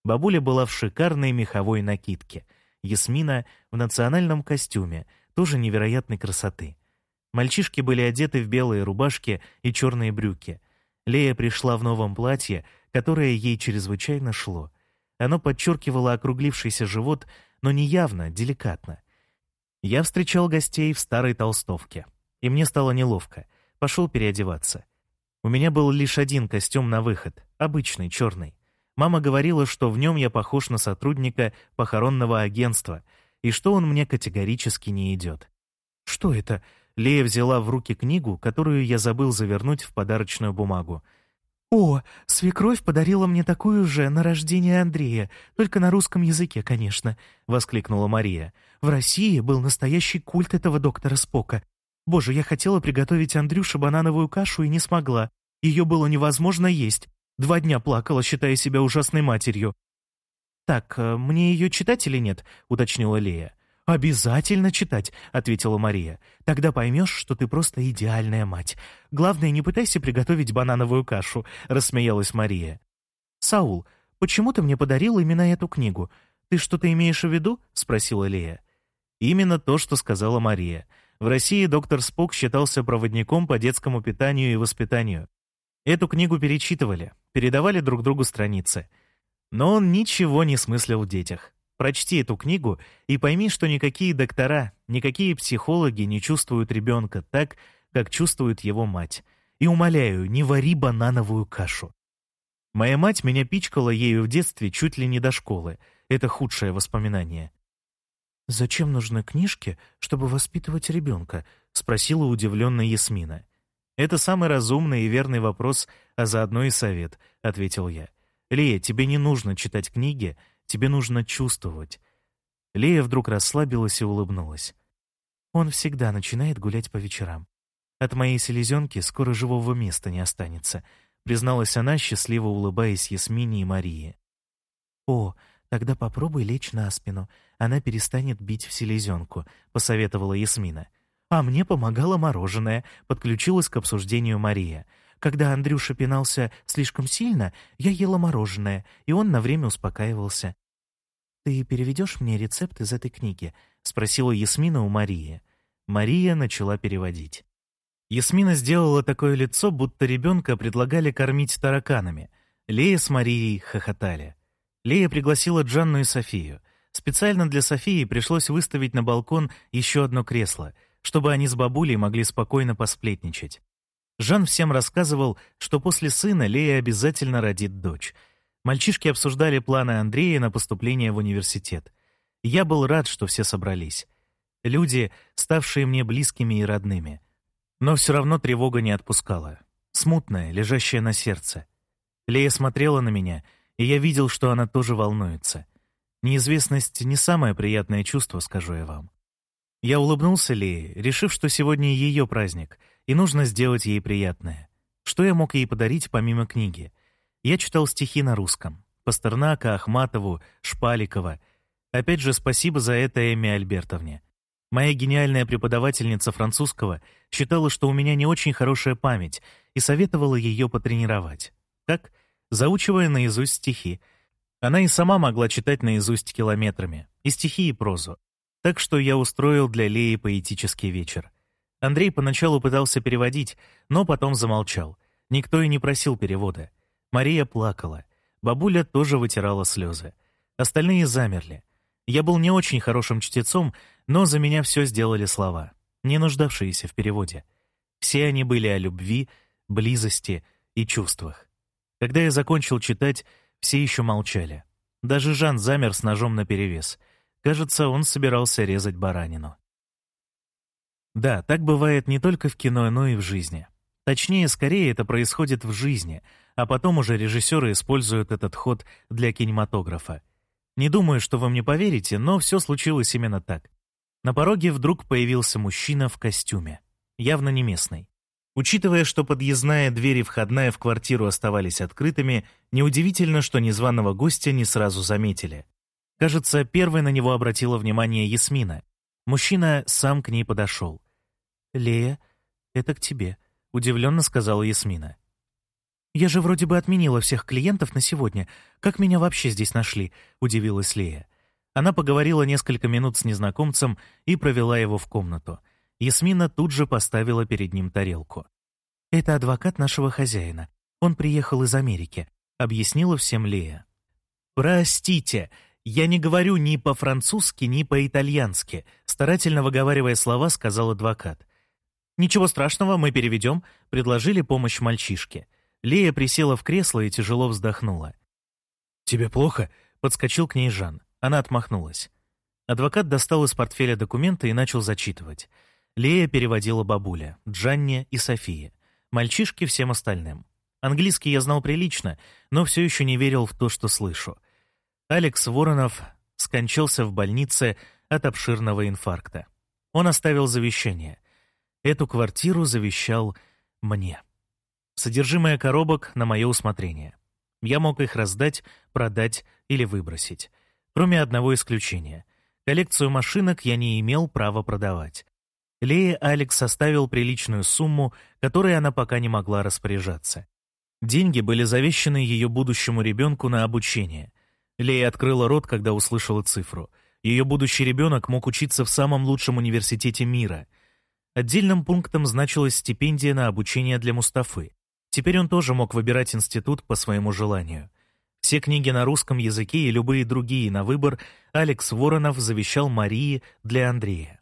Бабуля была в шикарной меховой накидке. Ясмина в национальном костюме, тоже невероятной красоты. Мальчишки были одеты в белые рубашки и черные брюки. Лея пришла в новом платье, которое ей чрезвычайно шло. Оно подчеркивало округлившийся живот, но не явно, деликатно. Я встречал гостей в старой толстовке, и мне стало неловко. Пошел переодеваться. У меня был лишь один костюм на выход, обычный, черный. Мама говорила, что в нем я похож на сотрудника похоронного агентства, и что он мне категорически не идет. Что это? Лея взяла в руки книгу, которую я забыл завернуть в подарочную бумагу. «О, свекровь подарила мне такую же на рождение Андрея, только на русском языке, конечно», — воскликнула Мария. «В России был настоящий культ этого доктора Спока. Боже, я хотела приготовить Андрюше банановую кашу и не смогла. Ее было невозможно есть. Два дня плакала, считая себя ужасной матерью». «Так, э, мне ее читать или нет?» — уточнила Лея. «Обязательно читать», — ответила Мария. «Тогда поймешь, что ты просто идеальная мать. Главное, не пытайся приготовить банановую кашу», — рассмеялась Мария. «Саул, почему ты мне подарил именно эту книгу? Ты что-то имеешь в виду?» — спросила Лея. Именно то, что сказала Мария. В России доктор Спок считался проводником по детскому питанию и воспитанию. Эту книгу перечитывали, передавали друг другу страницы. Но он ничего не смыслил в детях. Прочти эту книгу и пойми, что никакие доктора, никакие психологи не чувствуют ребенка так, как чувствует его мать. И умоляю, не вари банановую кашу. Моя мать меня пичкала ею в детстве чуть ли не до школы. Это худшее воспоминание. «Зачем нужны книжки, чтобы воспитывать ребенка?» — спросила удивленная Ясмина. «Это самый разумный и верный вопрос, а заодно и совет», — ответил я. «Лея, тебе не нужно читать книги, Тебе нужно чувствовать». Лея вдруг расслабилась и улыбнулась. «Он всегда начинает гулять по вечерам. От моей селезенки скоро живого места не останется», призналась она, счастливо улыбаясь Ясмине и Марии. «О, тогда попробуй лечь на спину. Она перестанет бить в селезенку», — посоветовала Ясмина. «А мне помогало мороженое», — подключилась к обсуждению Мария. «Когда Андрюша пинался слишком сильно, я ела мороженое, и он на время успокаивался. «Ты переведешь мне рецепт из этой книги?» — спросила Ясмина у Марии. Мария начала переводить. Ясмина сделала такое лицо, будто ребенка предлагали кормить тараканами. Лея с Марией хохотали. Лея пригласила Джанну и Софию. Специально для Софии пришлось выставить на балкон еще одно кресло, чтобы они с бабулей могли спокойно посплетничать. Жан всем рассказывал, что после сына Лея обязательно родит дочь — Мальчишки обсуждали планы Андрея на поступление в университет. Я был рад, что все собрались. Люди, ставшие мне близкими и родными. Но все равно тревога не отпускала. Смутная, лежащая на сердце. Лея смотрела на меня, и я видел, что она тоже волнуется. Неизвестность — не самое приятное чувство, скажу я вам. Я улыбнулся Лее, решив, что сегодня ее праздник, и нужно сделать ей приятное. Что я мог ей подарить помимо книги — я читал стихи на русском. Пастернака, Ахматову, Шпаликова. Опять же, спасибо за это Эми Альбертовне. Моя гениальная преподавательница французского считала, что у меня не очень хорошая память, и советовала ее потренировать. Как? Заучивая наизусть стихи. Она и сама могла читать наизусть километрами, и стихи, и прозу. Так что я устроил для Леи поэтический вечер. Андрей поначалу пытался переводить, но потом замолчал. Никто и не просил перевода. Мария плакала. Бабуля тоже вытирала слезы. Остальные замерли. Я был не очень хорошим чтецом, но за меня все сделали слова, не нуждавшиеся в переводе. Все они были о любви, близости и чувствах. Когда я закончил читать, все еще молчали. Даже Жан замер с ножом наперевес. Кажется, он собирался резать баранину. Да, так бывает не только в кино, но и в жизни. Точнее, скорее это происходит в жизни — а потом уже режиссеры используют этот ход для кинематографа. Не думаю, что вы мне поверите, но все случилось именно так. На пороге вдруг появился мужчина в костюме, явно не местный. Учитывая, что подъездная дверь и входная в квартиру оставались открытыми, неудивительно, что незваного гостя не сразу заметили. Кажется, первой на него обратила внимание Ясмина. Мужчина сам к ней подошел. «Лея, это к тебе», — удивленно сказала Ясмина. «Я же вроде бы отменила всех клиентов на сегодня. Как меня вообще здесь нашли?» — удивилась Лея. Она поговорила несколько минут с незнакомцем и провела его в комнату. Ясмина тут же поставила перед ним тарелку. «Это адвокат нашего хозяина. Он приехал из Америки», — объяснила всем Лея. «Простите, я не говорю ни по-французски, ни по-итальянски», старательно выговаривая слова, сказал адвокат. «Ничего страшного, мы переведем», — предложили помощь мальчишке. Лея присела в кресло и тяжело вздохнула. «Тебе плохо?» — подскочил к ней Жан. Она отмахнулась. Адвокат достал из портфеля документы и начал зачитывать. Лея переводила бабуля, Джанне и София. Мальчишки всем остальным. Английский я знал прилично, но все еще не верил в то, что слышу. Алекс Воронов скончался в больнице от обширного инфаркта. Он оставил завещание. Эту квартиру завещал мне. Содержимое коробок на мое усмотрение. Я мог их раздать, продать или выбросить. Кроме одного исключения. Коллекцию машинок я не имел права продавать. Лее Алекс составил приличную сумму, которой она пока не могла распоряжаться. Деньги были завещены ее будущему ребенку на обучение. Лея открыла рот, когда услышала цифру. Ее будущий ребенок мог учиться в самом лучшем университете мира. Отдельным пунктом значилась стипендия на обучение для Мустафы. Теперь он тоже мог выбирать институт по своему желанию. Все книги на русском языке и любые другие на выбор Алекс Воронов завещал Марии для Андрея.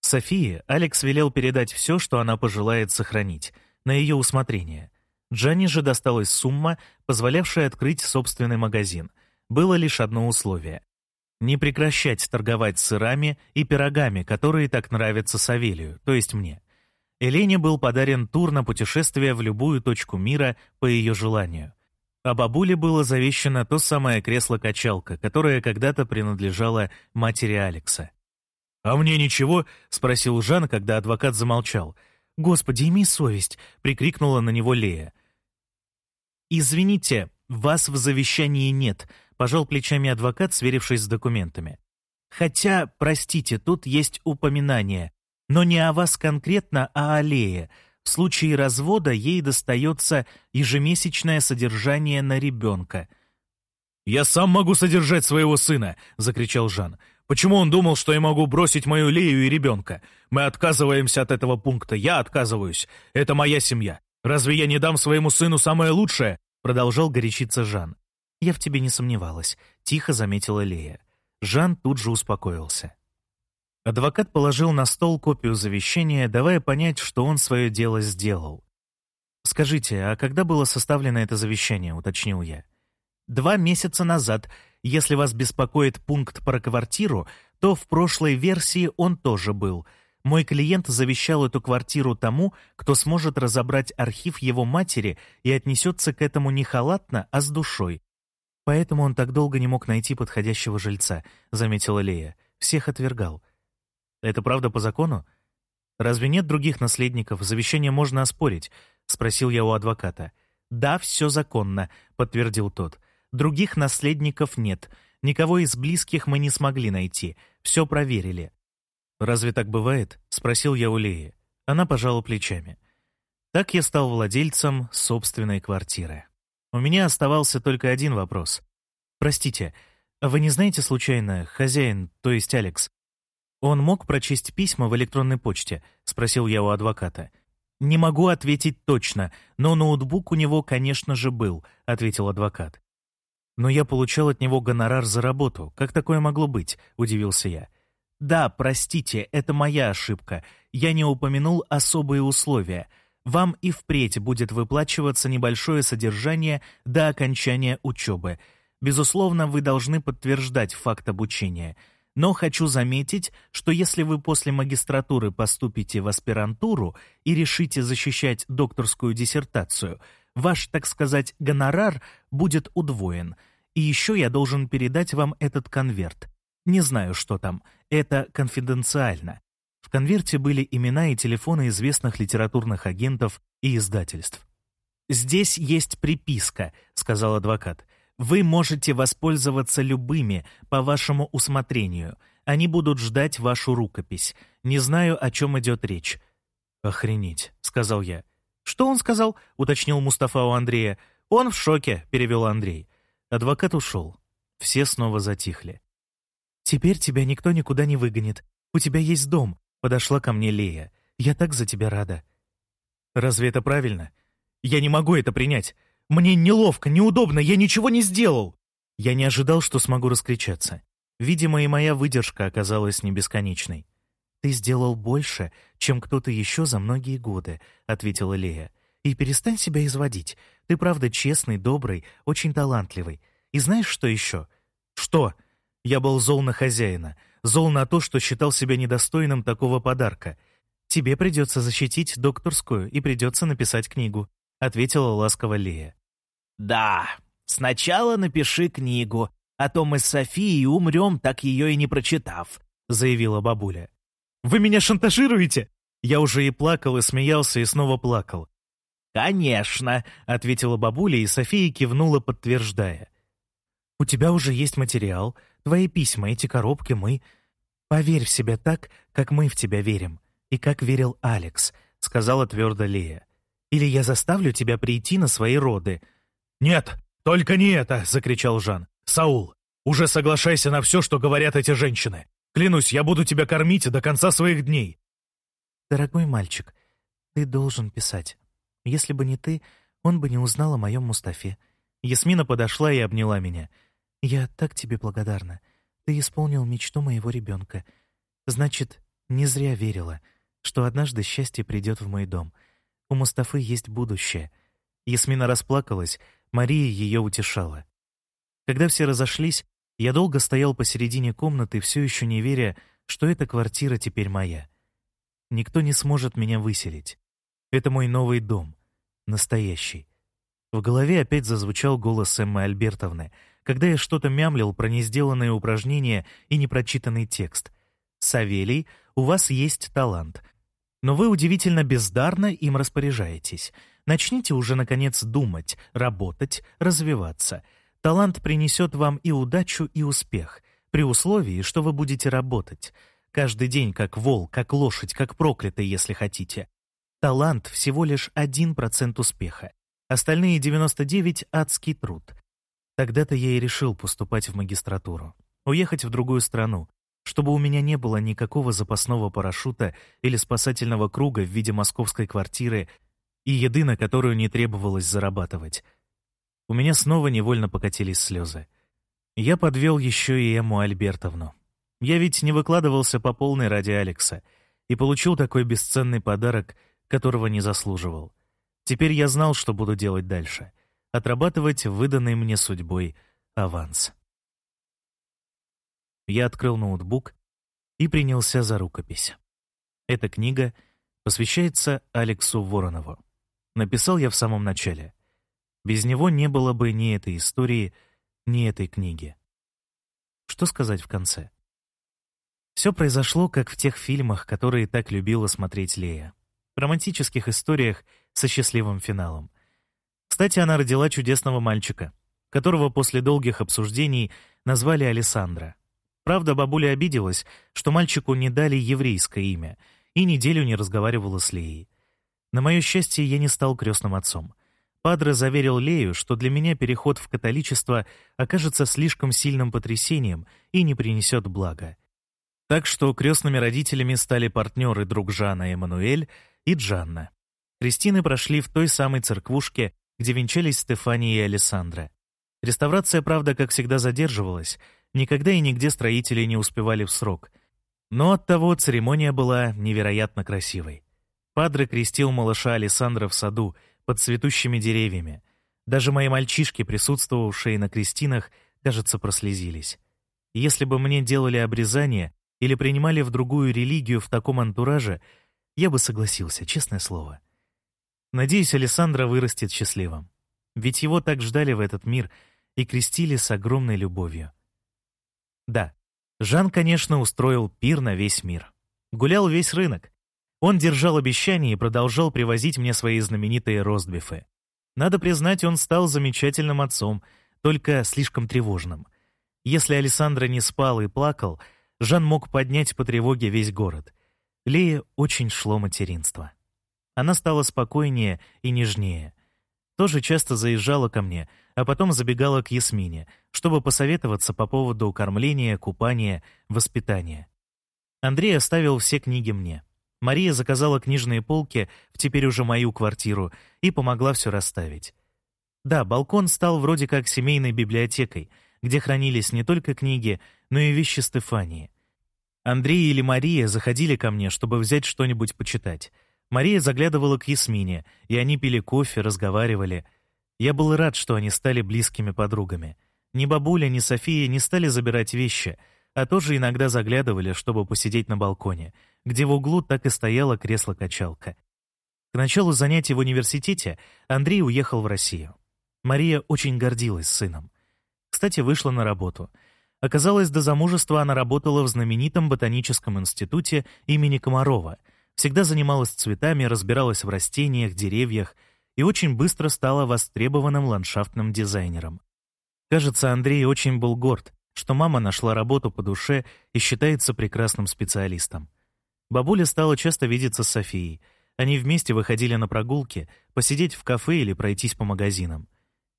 Софии Алекс велел передать все, что она пожелает сохранить, на ее усмотрение. Джанни же досталась сумма, позволявшая открыть собственный магазин. Было лишь одно условие — не прекращать торговать сырами и пирогами, которые так нравятся Савелию, то есть мне. Элене был подарен тур на путешествие в любую точку мира по ее желанию. А бабуле было завещено то самое кресло-качалка, которое когда-то принадлежало матери Алекса. «А мне ничего?» — спросил Жан, когда адвокат замолчал. «Господи, имей совесть!» — прикрикнула на него Лея. «Извините, вас в завещании нет», — пожал плечами адвокат, сверившись с документами. «Хотя, простите, тут есть упоминание. Но не о вас конкретно, а о Лее. В случае развода ей достается ежемесячное содержание на ребенка. «Я сам могу содержать своего сына!» — закричал Жан. «Почему он думал, что я могу бросить мою Лею и ребенка? Мы отказываемся от этого пункта. Я отказываюсь. Это моя семья. Разве я не дам своему сыну самое лучшее?» Продолжал горячиться Жан. «Я в тебе не сомневалась», — тихо заметила Лея. Жан тут же успокоился. Адвокат положил на стол копию завещания, давая понять, что он свое дело сделал. «Скажите, а когда было составлено это завещание?» — уточнил я. «Два месяца назад. Если вас беспокоит пункт про квартиру, то в прошлой версии он тоже был. Мой клиент завещал эту квартиру тому, кто сможет разобрать архив его матери и отнесется к этому не халатно, а с душой. Поэтому он так долго не мог найти подходящего жильца», — заметила Лея. «Всех отвергал». Это правда по закону? Разве нет других наследников? Завещание можно оспорить, спросил я у адвоката. Да, все законно, подтвердил тот. Других наследников нет. Никого из близких мы не смогли найти. Все проверили. Разве так бывает? спросил я у Леи. Она пожала плечами. Так я стал владельцем собственной квартиры. У меня оставался только один вопрос. Простите, вы не знаете случайно, хозяин, то есть Алекс, «Он мог прочесть письма в электронной почте?» — спросил я у адвоката. «Не могу ответить точно, но ноутбук у него, конечно же, был», — ответил адвокат. «Но я получал от него гонорар за работу. Как такое могло быть?» — удивился я. «Да, простите, это моя ошибка. Я не упомянул особые условия. Вам и впредь будет выплачиваться небольшое содержание до окончания учебы. Безусловно, вы должны подтверждать факт обучения». Но хочу заметить, что если вы после магистратуры поступите в аспирантуру и решите защищать докторскую диссертацию, ваш, так сказать, гонорар будет удвоен. И еще я должен передать вам этот конверт. Не знаю, что там, это конфиденциально. Конверте были имена и телефоны известных литературных агентов и издательств. «Здесь есть приписка», — сказал адвокат. «Вы можете воспользоваться любыми, по вашему усмотрению. Они будут ждать вашу рукопись. Не знаю, о чем идет речь». «Охренеть», — сказал я. «Что он сказал?» — уточнил Мустафа у Андрея. «Он в шоке», — перевел Андрей. Адвокат ушел. Все снова затихли. «Теперь тебя никто никуда не выгонит. У тебя есть дом», — подошла ко мне Лея. «Я так за тебя рада». «Разве это правильно? Я не могу это принять. Мне неловко, неудобно, я ничего не сделал». Я не ожидал, что смогу раскричаться. Видимо, и моя выдержка оказалась не бесконечной. «Ты сделал больше, чем кто-то еще за многие годы», — ответила Лея. «И перестань себя изводить. Ты правда честный, добрый, очень талантливый. И знаешь, что еще?» «Что?» Я был зол на хозяина, зол на то, что считал себя недостойным такого подарка. «Тебе придется защитить докторскую и придется написать книгу», — ответила ласково Лея. «Да, сначала напиши книгу, а то мы с Софией умрем, так ее и не прочитав», — заявила бабуля. «Вы меня шантажируете?» Я уже и плакал, и смеялся, и снова плакал. «Конечно», — ответила бабуля, и София кивнула, подтверждая. «У тебя уже есть материал, твои письма, эти коробки, мы. Поверь в себя так, как мы в тебя верим, и как верил Алекс», — сказала твердо Лея. «Или я заставлю тебя прийти на свои роды». «Нет, только не это!» — закричал Жан. «Саул, уже соглашайся на все, что говорят эти женщины. Клянусь, я буду тебя кормить до конца своих дней». «Дорогой мальчик, ты должен писать. Если бы не ты, он бы не узнал о моем Мустафе». Ясмина подошла и обняла меня — «Я так тебе благодарна. Ты исполнил мечту моего ребенка. Значит, не зря верила, что однажды счастье придет в мой дом. У Мустафы есть будущее». Ясмина расплакалась, Мария ее утешала. Когда все разошлись, я долго стоял посередине комнаты, все еще не веря, что эта квартира теперь моя. Никто не сможет меня выселить. Это мой новый дом. Настоящий. В голове опять зазвучал голос Эммы Альбертовны — когда я что-то мямлил про несделанные упражнения и непрочитанный текст. «Савелий, у вас есть талант, но вы удивительно бездарно им распоряжаетесь. Начните уже, наконец, думать, работать, развиваться. Талант принесет вам и удачу, и успех, при условии, что вы будете работать. Каждый день как вол, как лошадь, как проклятый, если хотите. Талант — всего лишь 1% успеха. Остальные 99 — адский труд. Тогда-то я и решил поступать в магистратуру, уехать в другую страну, чтобы у меня не было никакого запасного парашюта или спасательного круга в виде московской квартиры и еды, на которую не требовалось зарабатывать. У меня снова невольно покатились слезы. Я подвел еще и Эму Альбертовну. Я ведь не выкладывался по полной ради Алекса и получил такой бесценный подарок, которого не заслуживал. Теперь я знал, что буду делать дальше — отрабатывать выданный мне судьбой аванс. Я открыл ноутбук и принялся за рукопись. Эта книга посвящается Алексу Воронову. Написал я в самом начале. Без него не было бы ни этой истории, ни этой книги. Что сказать в конце? Все произошло, как в тех фильмах, которые так любила смотреть Лея. В романтических историях со счастливым финалом — кстати, она родила чудесного мальчика, которого после долгих обсуждений назвали Александра. Правда, бабуля обиделась, что мальчику не дали еврейское имя, и неделю не разговаривала с Леей. На мое счастье, я не стал крестным отцом. Падре заверил Лею, что для меня переход в католичество окажется слишком сильным потрясением и не принесет блага. Так что крестными родителями стали партнеры друг Жана Эммануэль и Джанна. Кристины прошли в той самой церквушке, где венчались Стефания и Алессандра. Реставрация, правда, как всегда задерживалась, никогда и нигде строители не успевали в срок. Но оттого церемония была невероятно красивой. Падре крестил малыша Алессандра в саду, под цветущими деревьями. Даже мои мальчишки, присутствовавшие на крестинах, кажется, прослезились. Если бы мне делали обрезание или принимали в другую религию в таком антураже, я бы согласился, честное слово. Надеюсь, Александра вырастет счастливым. Ведь его так ждали в этот мир и крестили с огромной любовью. Да, Жан, конечно, устроил пир на весь мир. Гулял весь рынок. Он держал обещание и продолжал привозить мне свои знаменитые ростбифы. Надо признать, он стал замечательным отцом, только слишком тревожным. Если Александра не спал и плакал, Жан мог поднять по тревоге весь город. Лее очень шло материнство. Она стала спокойнее и нежнее. Тоже часто заезжала ко мне, а потом забегала к Ясмине, чтобы посоветоваться по поводу кормления, купания, воспитания. Андрей оставил все книги мне. Мария заказала книжные полки в теперь уже мою квартиру и помогла все расставить. Да, балкон стал вроде как семейной библиотекой, где хранились не только книги, но и вещи Стефании. Андрей или Мария заходили ко мне, чтобы взять что-нибудь почитать. Мария заглядывала к Ясмине, и они пили кофе, разговаривали. Я был рад, что они стали близкими подругами. Ни бабуля, ни София не стали забирать вещи, а тоже иногда заглядывали, чтобы посидеть на балконе, где в углу так и стояло кресло-качалка. К началу занятий в университете Андрей уехал в Россию. Мария очень гордилась сыном. Кстати, вышла на работу. Оказалось, до замужества она работала в знаменитом ботаническом институте имени Комарова — всегда занималась цветами, разбиралась в растениях, деревьях и очень быстро стала востребованным ландшафтным дизайнером. Кажется, Андрей очень был горд, что мама нашла работу по душе и считается прекрасным специалистом. Бабуля стала часто видеться с Софией. Они вместе выходили на прогулки, посидеть в кафе или пройтись по магазинам.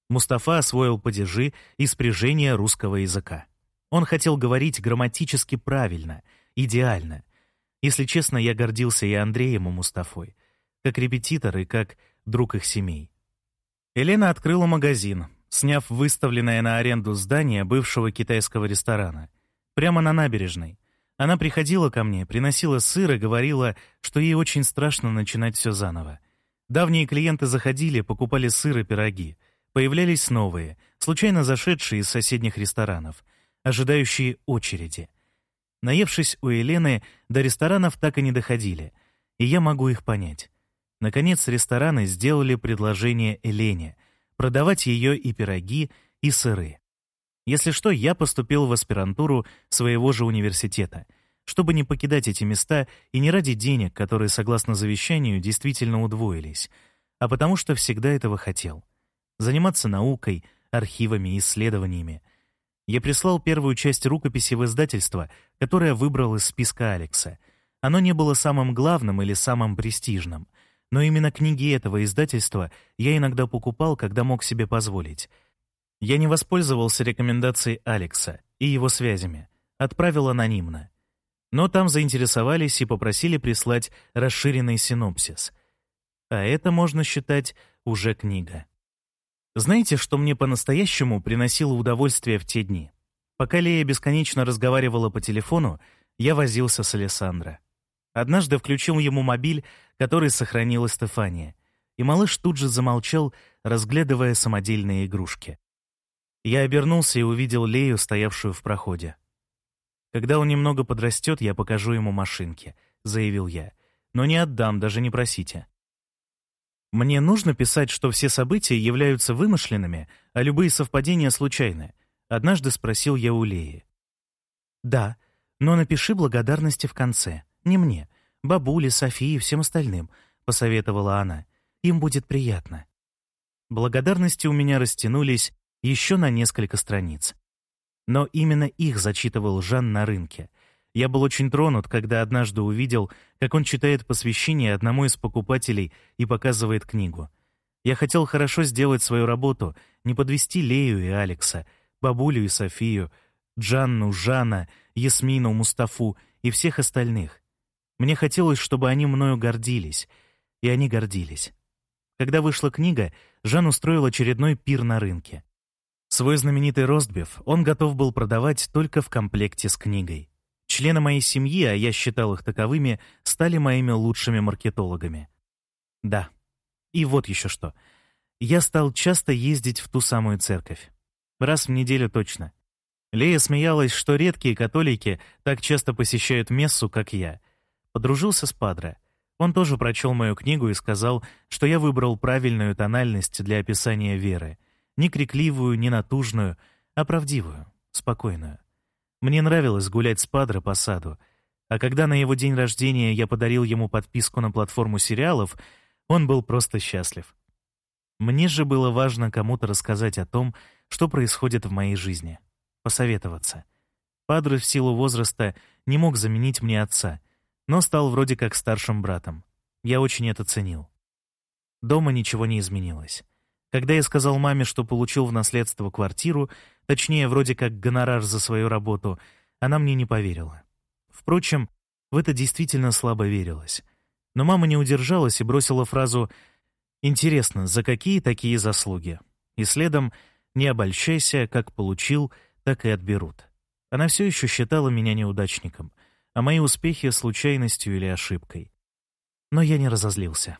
Мустафа освоил падежи и спряжение русского языка. Он хотел говорить грамматически правильно, идеально — если честно, я гордился и Андреем, и Мустафой, как репетитор и как друг их семей. Елена открыла магазин, сняв выставленное на аренду здание бывшего китайского ресторана. Прямо на набережной. Она приходила ко мне, приносила сыр и говорила, что ей очень страшно начинать все заново. Давние клиенты заходили, покупали сыр и пироги. Появлялись новые, случайно зашедшие из соседних ресторанов, ожидающие очереди. Наевшись у Елены, до ресторанов так и не доходили, и я могу их понять. Наконец, рестораны сделали предложение Елене продавать ее и пироги, и сыры. Если что, я поступил в аспирантуру своего же университета, чтобы не покидать эти места и не ради денег, которые, согласно завещанию, действительно удвоились, а потому что всегда этого хотел. Заниматься наукой, архивами, исследованиями — я прислал первую часть рукописи в издательство, которое выбрал из списка Алекса. Оно не было самым главным или самым престижным, но именно книги этого издательства я иногда покупал, когда мог себе позволить. Я не воспользовался рекомендацией Алекса и его связями, отправил анонимно. Но там заинтересовались и попросили прислать расширенный синопсис. А это можно считать уже книга. Знаете, что мне по-настоящему приносило удовольствие в те дни? Пока Лея бесконечно разговаривала по телефону, я возился с Александро. Однажды включил ему мобиль, который сохранила Стефания, и малыш тут же замолчал, разглядывая самодельные игрушки. Я обернулся и увидел Лею, стоявшую в проходе. «Когда он немного подрастет, я покажу ему машинки», — заявил я. «Но не отдам, даже не просите. Мне нужно писать, что все события являются вымышленными, а любые совпадения случайны. Однажды спросил я у Леи. Да, но напиши благодарности в конце. Не мне, бабуле, Софии и всем остальным, посоветовала она. Им будет приятно. Благодарности у меня растянулись еще на несколько страниц. Но именно их зачитывал Жан на рынке — я был очень тронут, когда однажды увидел, как он читает посвящение одному из покупателей и показывает книгу. Я хотел хорошо сделать свою работу, не подвести Лею и Алекса, бабулю и Софию, Джанну, Жана, Ясмину, Мустафу и всех остальных. Мне хотелось, чтобы они мною гордились, и они гордились. Когда вышла книга, Жан устроил очередной пир на рынке. Свой знаменитый ростбиф он готов был продавать только в комплекте с книгой. Члены моей семьи, а я считал их таковыми, стали моими лучшими маркетологами. Да. И вот еще что. Я стал часто ездить в ту самую церковь. Раз в неделю точно. Лея смеялась, что редкие католики так часто посещают мессу, как я. Подружился с Падре. Он тоже прочел мою книгу и сказал, что я выбрал правильную тональность для описания веры. Не крикливую, не натужную, а правдивую, спокойную. Мне нравилось гулять с Падре по саду, А когда на его день рождения я подарил ему подписку на платформу сериалов, он был просто счастлив. Мне же было важно кому-то рассказать о том, что происходит в моей жизни, посоветоваться. Падре в силу возраста не мог заменить мне отца, но стал вроде как старшим братом. Я очень это ценил. Дома ничего не изменилось. Когда я сказал маме, что получил в наследство квартиру, точнее, вроде как гонорар за свою работу, она мне не поверила. Впрочем, в это действительно слабо верилось. Но мама не удержалась и бросила фразу «Интересно, за какие такие заслуги?» И следом «Не обольщайся, как получил, так и отберут». Она все еще считала меня неудачником, а мои успехи — случайностью или ошибкой. Но я не разозлился.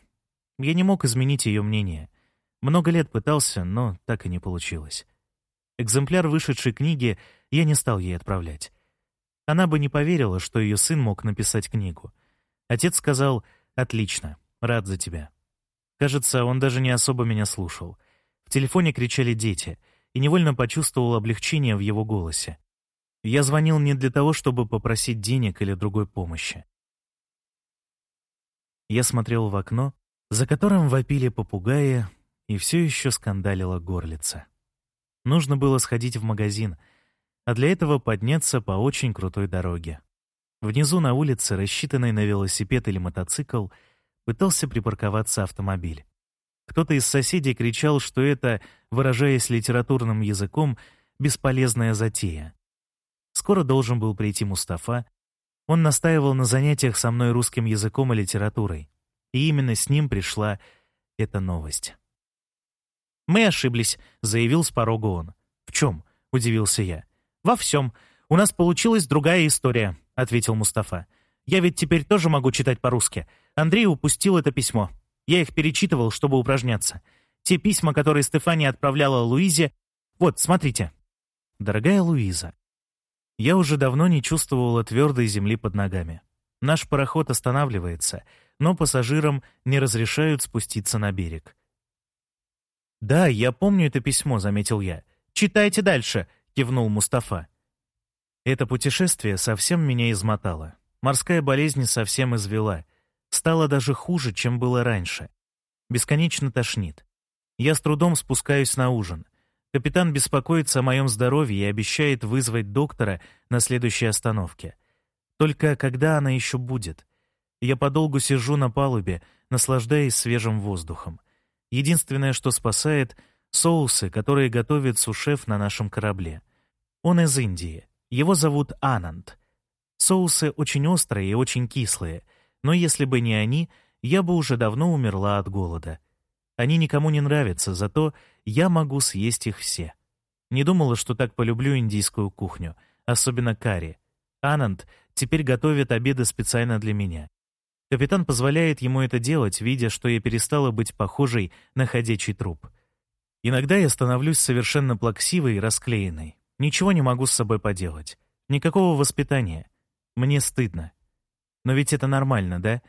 Я не мог изменить ее мнение. Много лет пытался, но так и не получилось. Экземпляр вышедшей книги я не стал ей отправлять. Она бы не поверила, что ее сын мог написать книгу. Отец сказал «Отлично, рад за тебя». Кажется, он даже не особо меня слушал. В телефоне кричали дети, и невольно почувствовал облегчение в его голосе. Я звонил не для того, чтобы попросить денег или другой помощи. Я смотрел в окно, за которым вопили попугаи, и все еще скандалила горлица. Нужно было сходить в магазин, а для этого подняться по очень крутой дороге. Внизу на улице, рассчитанной на велосипед или мотоцикл, пытался припарковаться автомобиль. Кто-то из соседей кричал, что это, выражаясь литературным языком, бесполезная затея. Скоро должен был прийти Мустафа. Он настаивал на занятиях со мной русским языком и литературой. И именно с ним пришла эта новость. «Мы ошиблись», — заявил с порога он. «В чем?» — удивился я. «Во всем. У нас получилась другая история», — ответил Мустафа. «Я ведь теперь тоже могу читать по-русски. Андрей упустил это письмо. Я их перечитывал, чтобы упражняться. Те письма, которые Стефания отправляла Луизе... Вот, смотрите». «Дорогая Луиза, я уже давно не чувствовала твердой земли под ногами. Наш пароход останавливается, но пассажирам не разрешают спуститься на берег. «Да, я помню это письмо», — заметил я. «Читайте дальше», — кивнул Мустафа. Это путешествие совсем меня измотало. Морская болезнь совсем извела. Стало даже хуже, чем было раньше. Бесконечно тошнит. Я с трудом спускаюсь на ужин. Капитан беспокоится о моем здоровье и обещает вызвать доктора на следующей остановке. Только когда она еще будет? Я подолгу сижу на палубе, наслаждаясь свежим воздухом. Единственное, что спасает — соусы, которые готовит сушеф на нашем корабле. Он из Индии. Его зовут Ананд. Соусы очень острые и очень кислые, но если бы не они, я бы уже давно умерла от голода. Они никому не нравятся, зато я могу съесть их все. Не думала, что так полюблю индийскую кухню, особенно карри. Ананд теперь готовит обеды специально для меня. Капитан позволяет ему это делать, видя, что я перестала быть похожей на ходячий труп. Иногда я становлюсь совершенно плаксивой и расклеенной. Ничего не могу с собой поделать. Никакого воспитания. Мне стыдно. Но ведь это нормально, да?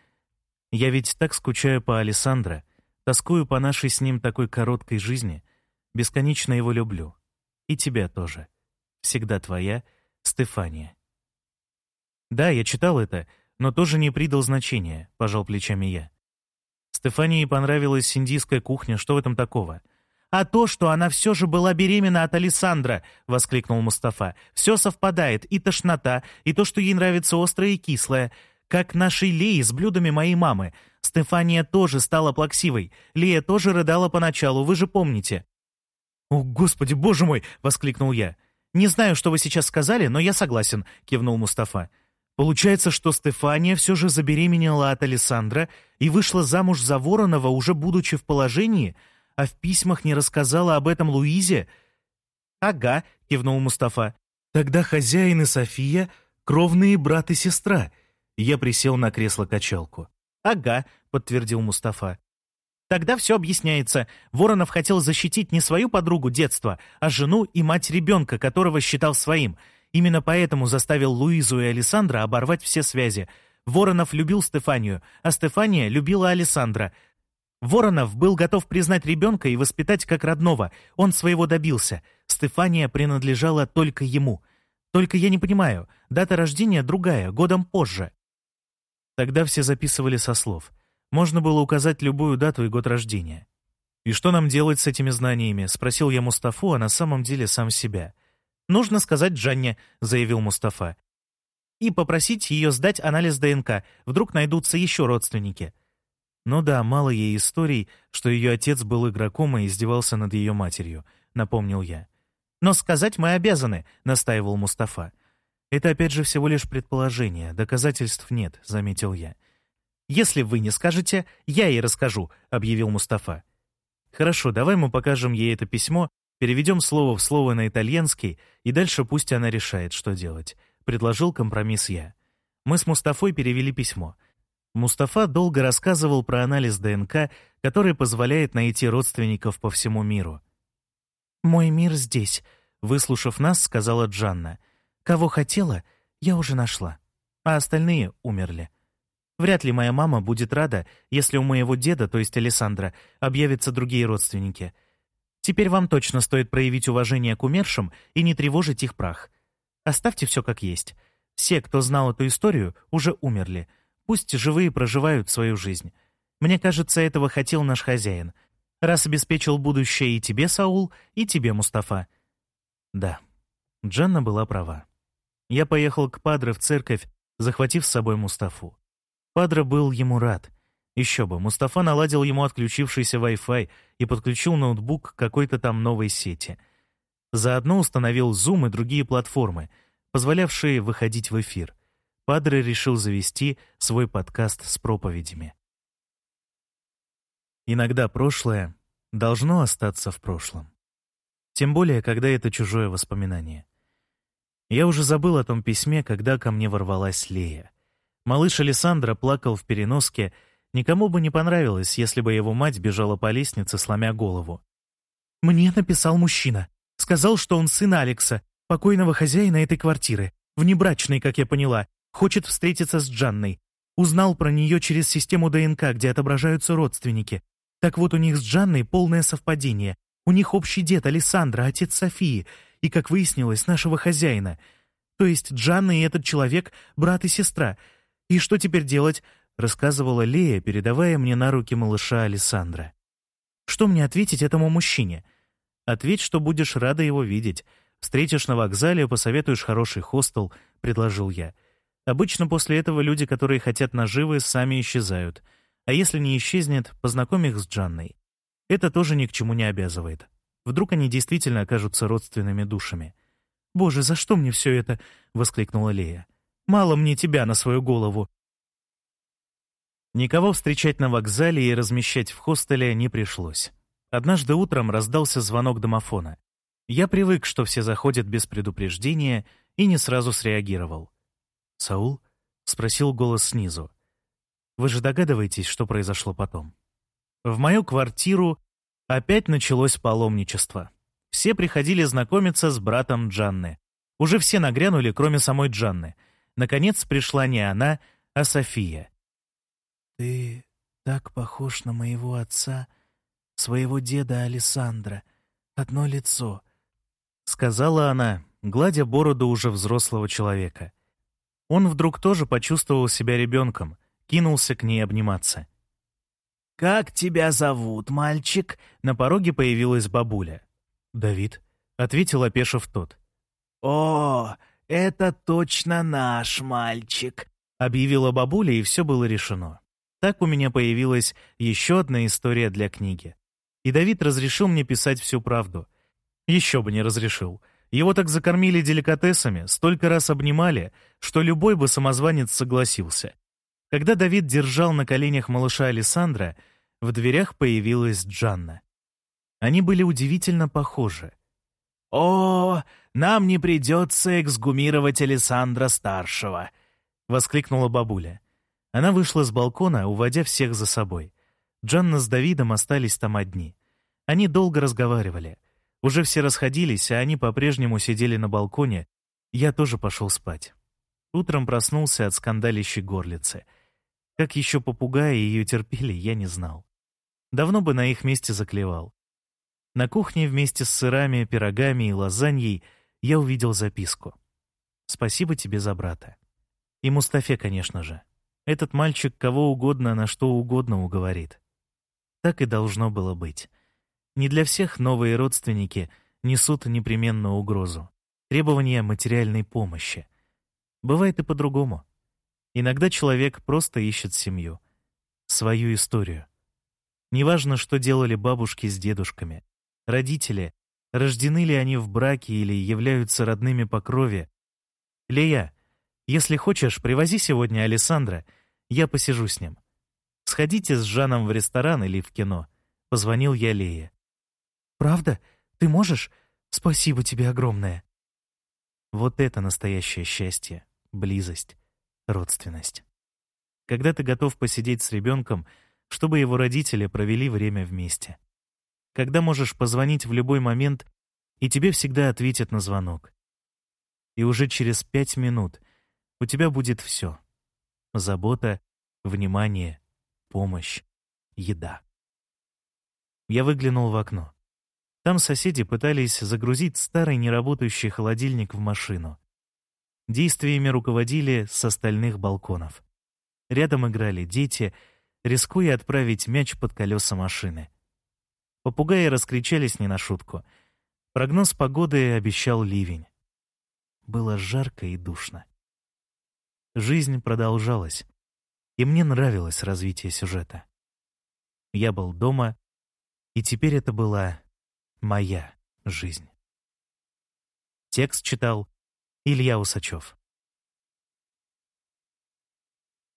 Я ведь так скучаю по Александро, тоскую по нашей с ним такой короткой жизни, бесконечно его люблю. И тебя тоже. Всегда твоя, Стефания. Да, я читал это, но тоже не придал значения», — пожал плечами я. Стефании понравилась индийская кухня, что в этом такого? «А то, что она все же была беременна от Александра!» — воскликнул Мустафа. «Все совпадает, и тошнота, и то, что ей нравится острое и кислое. Как нашей Лии с блюдами моей мамы. Стефания тоже стала плаксивой. Лия тоже рыдала поначалу, вы же помните». «О, Господи, боже мой!» — воскликнул я. «Не знаю, что вы сейчас сказали, но я согласен», — кивнул Мустафа. Получается, что Стефания все же забеременела от Александра и вышла замуж за Воронова, уже будучи в положении, а в письмах не рассказала об этом Луизе? «Ага», — кивнул Мустафа. «Тогда хозяин и София — кровные брат и сестра». Я присел на кресло-качалку. «Ага», — подтвердил Мустафа. Тогда все объясняется. Воронов хотел защитить не свою подругу детства, а жену и мать ребенка, которого считал своим — Именно поэтому заставил Луизу и Александра оборвать все связи. Воронов любил Стефанию, а Стефания любила Александра. Воронов был готов признать ребенка и воспитать как родного. Он своего добился. Стефания принадлежала только ему. Только я не понимаю, дата рождения другая, годом позже». Тогда все записывали со слов. Можно было указать любую дату и год рождения. «И что нам делать с этими знаниями?» — спросил я Мустафу, а на самом деле сам себя. «Нужно сказать Джанне», — заявил Мустафа. «И попросить ее сдать анализ ДНК. Вдруг найдутся еще родственники». Ну да, мало ей историй, что ее отец был игроком и издевался над ее матерью, напомнил я. «Но сказать мы обязаны», — настаивал Мустафа. «Это опять же всего лишь предположение, доказательств нет», — заметил я. «Если вы не скажете, я ей расскажу», — объявил Мустафа. «Хорошо, давай мы покажем ей это письмо, переведем слово в слово на итальянский, и дальше пусть она решает, что делать», — предложил компромисс я. Мы с Мустафой перевели письмо. Мустафа долго рассказывал про анализ ДНК, который позволяет найти родственников по всему миру. «Мой мир здесь», — выслушав нас, сказала Джанна. «Кого хотела, я уже нашла, а остальные умерли. Вряд ли моя мама будет рада, если у моего деда, то есть Александра, объявятся другие родственники. Теперь вам точно стоит проявить уважение к умершим и не тревожить их прах. Оставьте все как есть. Все, кто знал эту историю, уже умерли. Пусть живые проживают свою жизнь. Мне кажется, этого хотел наш хозяин. Раз обеспечил будущее и тебе, Саул, и тебе, Мустафа. Да, Джанна была права. Я поехал к Падре в церковь, захватив с собой Мустафу. Падре был ему рад. Еще бы, Мустафа наладил ему отключившийся Wi-Fi и подключил ноутбук к какой-то там новой сети. Заодно установил Zoom и другие платформы, позволявшие выходить в эфир. Падре решил завести свой подкаст с проповедями. Иногда прошлое должно остаться в прошлом. Тем более, когда это чужое воспоминание. Я уже забыл о том письме, когда ко мне ворвалась Лея. Малыш Александра плакал в переноске, никому бы не понравилось, если бы его мать бежала по лестнице, сломя голову. «Мне написал мужчина. Сказал, что он сын Алекса, покойного хозяина этой квартиры, внебрачный, как я поняла, хочет встретиться с Джанной. Узнал про нее через систему ДНК, где отображаются родственники. Так вот, у них с Джанной полное совпадение. У них общий дед Александра, отец Софии, и, как выяснилось, нашего хозяина. То есть Джанна и этот человек — брат и сестра. И что теперь делать? Рассказывала Лея, передавая мне на руки малыша Александра. Что мне ответить этому мужчине? Ответь, что будешь рада его видеть. Встретишь на вокзале, посоветуешь хороший хостел, предложил я. Обычно после этого люди, которые хотят наживы, сами исчезают. А если не исчезнет, познакомь их с Джанной. Это тоже ни к чему не обязывает. Вдруг они действительно окажутся родственными душами. «Боже, за что мне все это?» — воскликнула Лея. «Мало мне тебя на свою голову». Никого встречать на вокзале и размещать в хостеле не пришлось. Однажды утром раздался звонок домофона. Я привык, что все заходят без предупреждения, и не сразу среагировал. «Саул?» — спросил голос снизу. «Вы же догадываетесь, что произошло потом?» В мою квартиру опять началось паломничество. Все приходили знакомиться с братом Джанны. Уже все нагрянули, кроме самой Джанны. Наконец пришла не она, а София. «Ты так похож на моего отца, своего деда Александра. Одно лицо», — сказала она, гладя бороду уже взрослого человека. Он вдруг тоже почувствовал себя ребенком, кинулся к ней обниматься. «Как тебя зовут, мальчик?» На пороге появилась бабуля. «Давид», — ответил опешив тот. «О, это точно наш мальчик», — объявила бабуля, и все было решено. Так у меня появилась еще одна история для книги. И Давид разрешил мне писать всю правду. Еще бы не разрешил. Его так закормили деликатесами, столько раз обнимали, что любой бы самозванец согласился. Когда Давид держал на коленях малыша Александра, в дверях появилась Джанна. Они были удивительно похожи. «О, нам не придется эксгумировать Александра-старшего!» — воскликнула бабуля. Она вышла с балкона, уводя всех за собой. Джанна с Давидом остались там одни. Они долго разговаривали. Уже все расходились, а они по-прежнему сидели на балконе. Я тоже пошел спать. Утром проснулся от скандалищей горлицы. Как еще попугаи ее терпели, я не знал. Давно бы на их месте заклевал. На кухне вместе с сырами, пирогами и лазаньей я увидел записку. Спасибо тебе за брата. И Мустафе, конечно же. Этот мальчик кого угодно на что угодно уговорит. Так и должно было быть. Не для всех новые родственники несут непременно угрозу. Требования материальной помощи. Бывает и по-другому. Иногда человек просто ищет семью. Свою историю. Неважно, что делали бабушки с дедушками. Родители, рождены ли они в браке или являются родными по крови. Лея, если хочешь, привози сегодня Александра, я посижу с ним. Сходите с Жаном в ресторан или в кино. Позвонил я Лее. Правда? Ты можешь? Спасибо тебе огромное. Вот это настоящее счастье, близость, родственность. Когда ты готов посидеть с ребенком, чтобы его родители провели время вместе. Когда можешь позвонить в любой момент, и тебе всегда ответят на звонок. И уже через пять минут у тебя будет все. Забота, внимание, помощь, еда. Я выглянул в окно. Там соседи пытались загрузить старый неработающий холодильник в машину. Действиями руководили с остальных балконов. Рядом играли дети, рискуя отправить мяч под колеса машины. Попугаи раскричались не на шутку. Прогноз погоды обещал ливень. Было жарко и душно. Жизнь продолжалась, и мне нравилось развитие сюжета. Я был дома, и теперь это была моя жизнь. Текст читал Илья Усачев.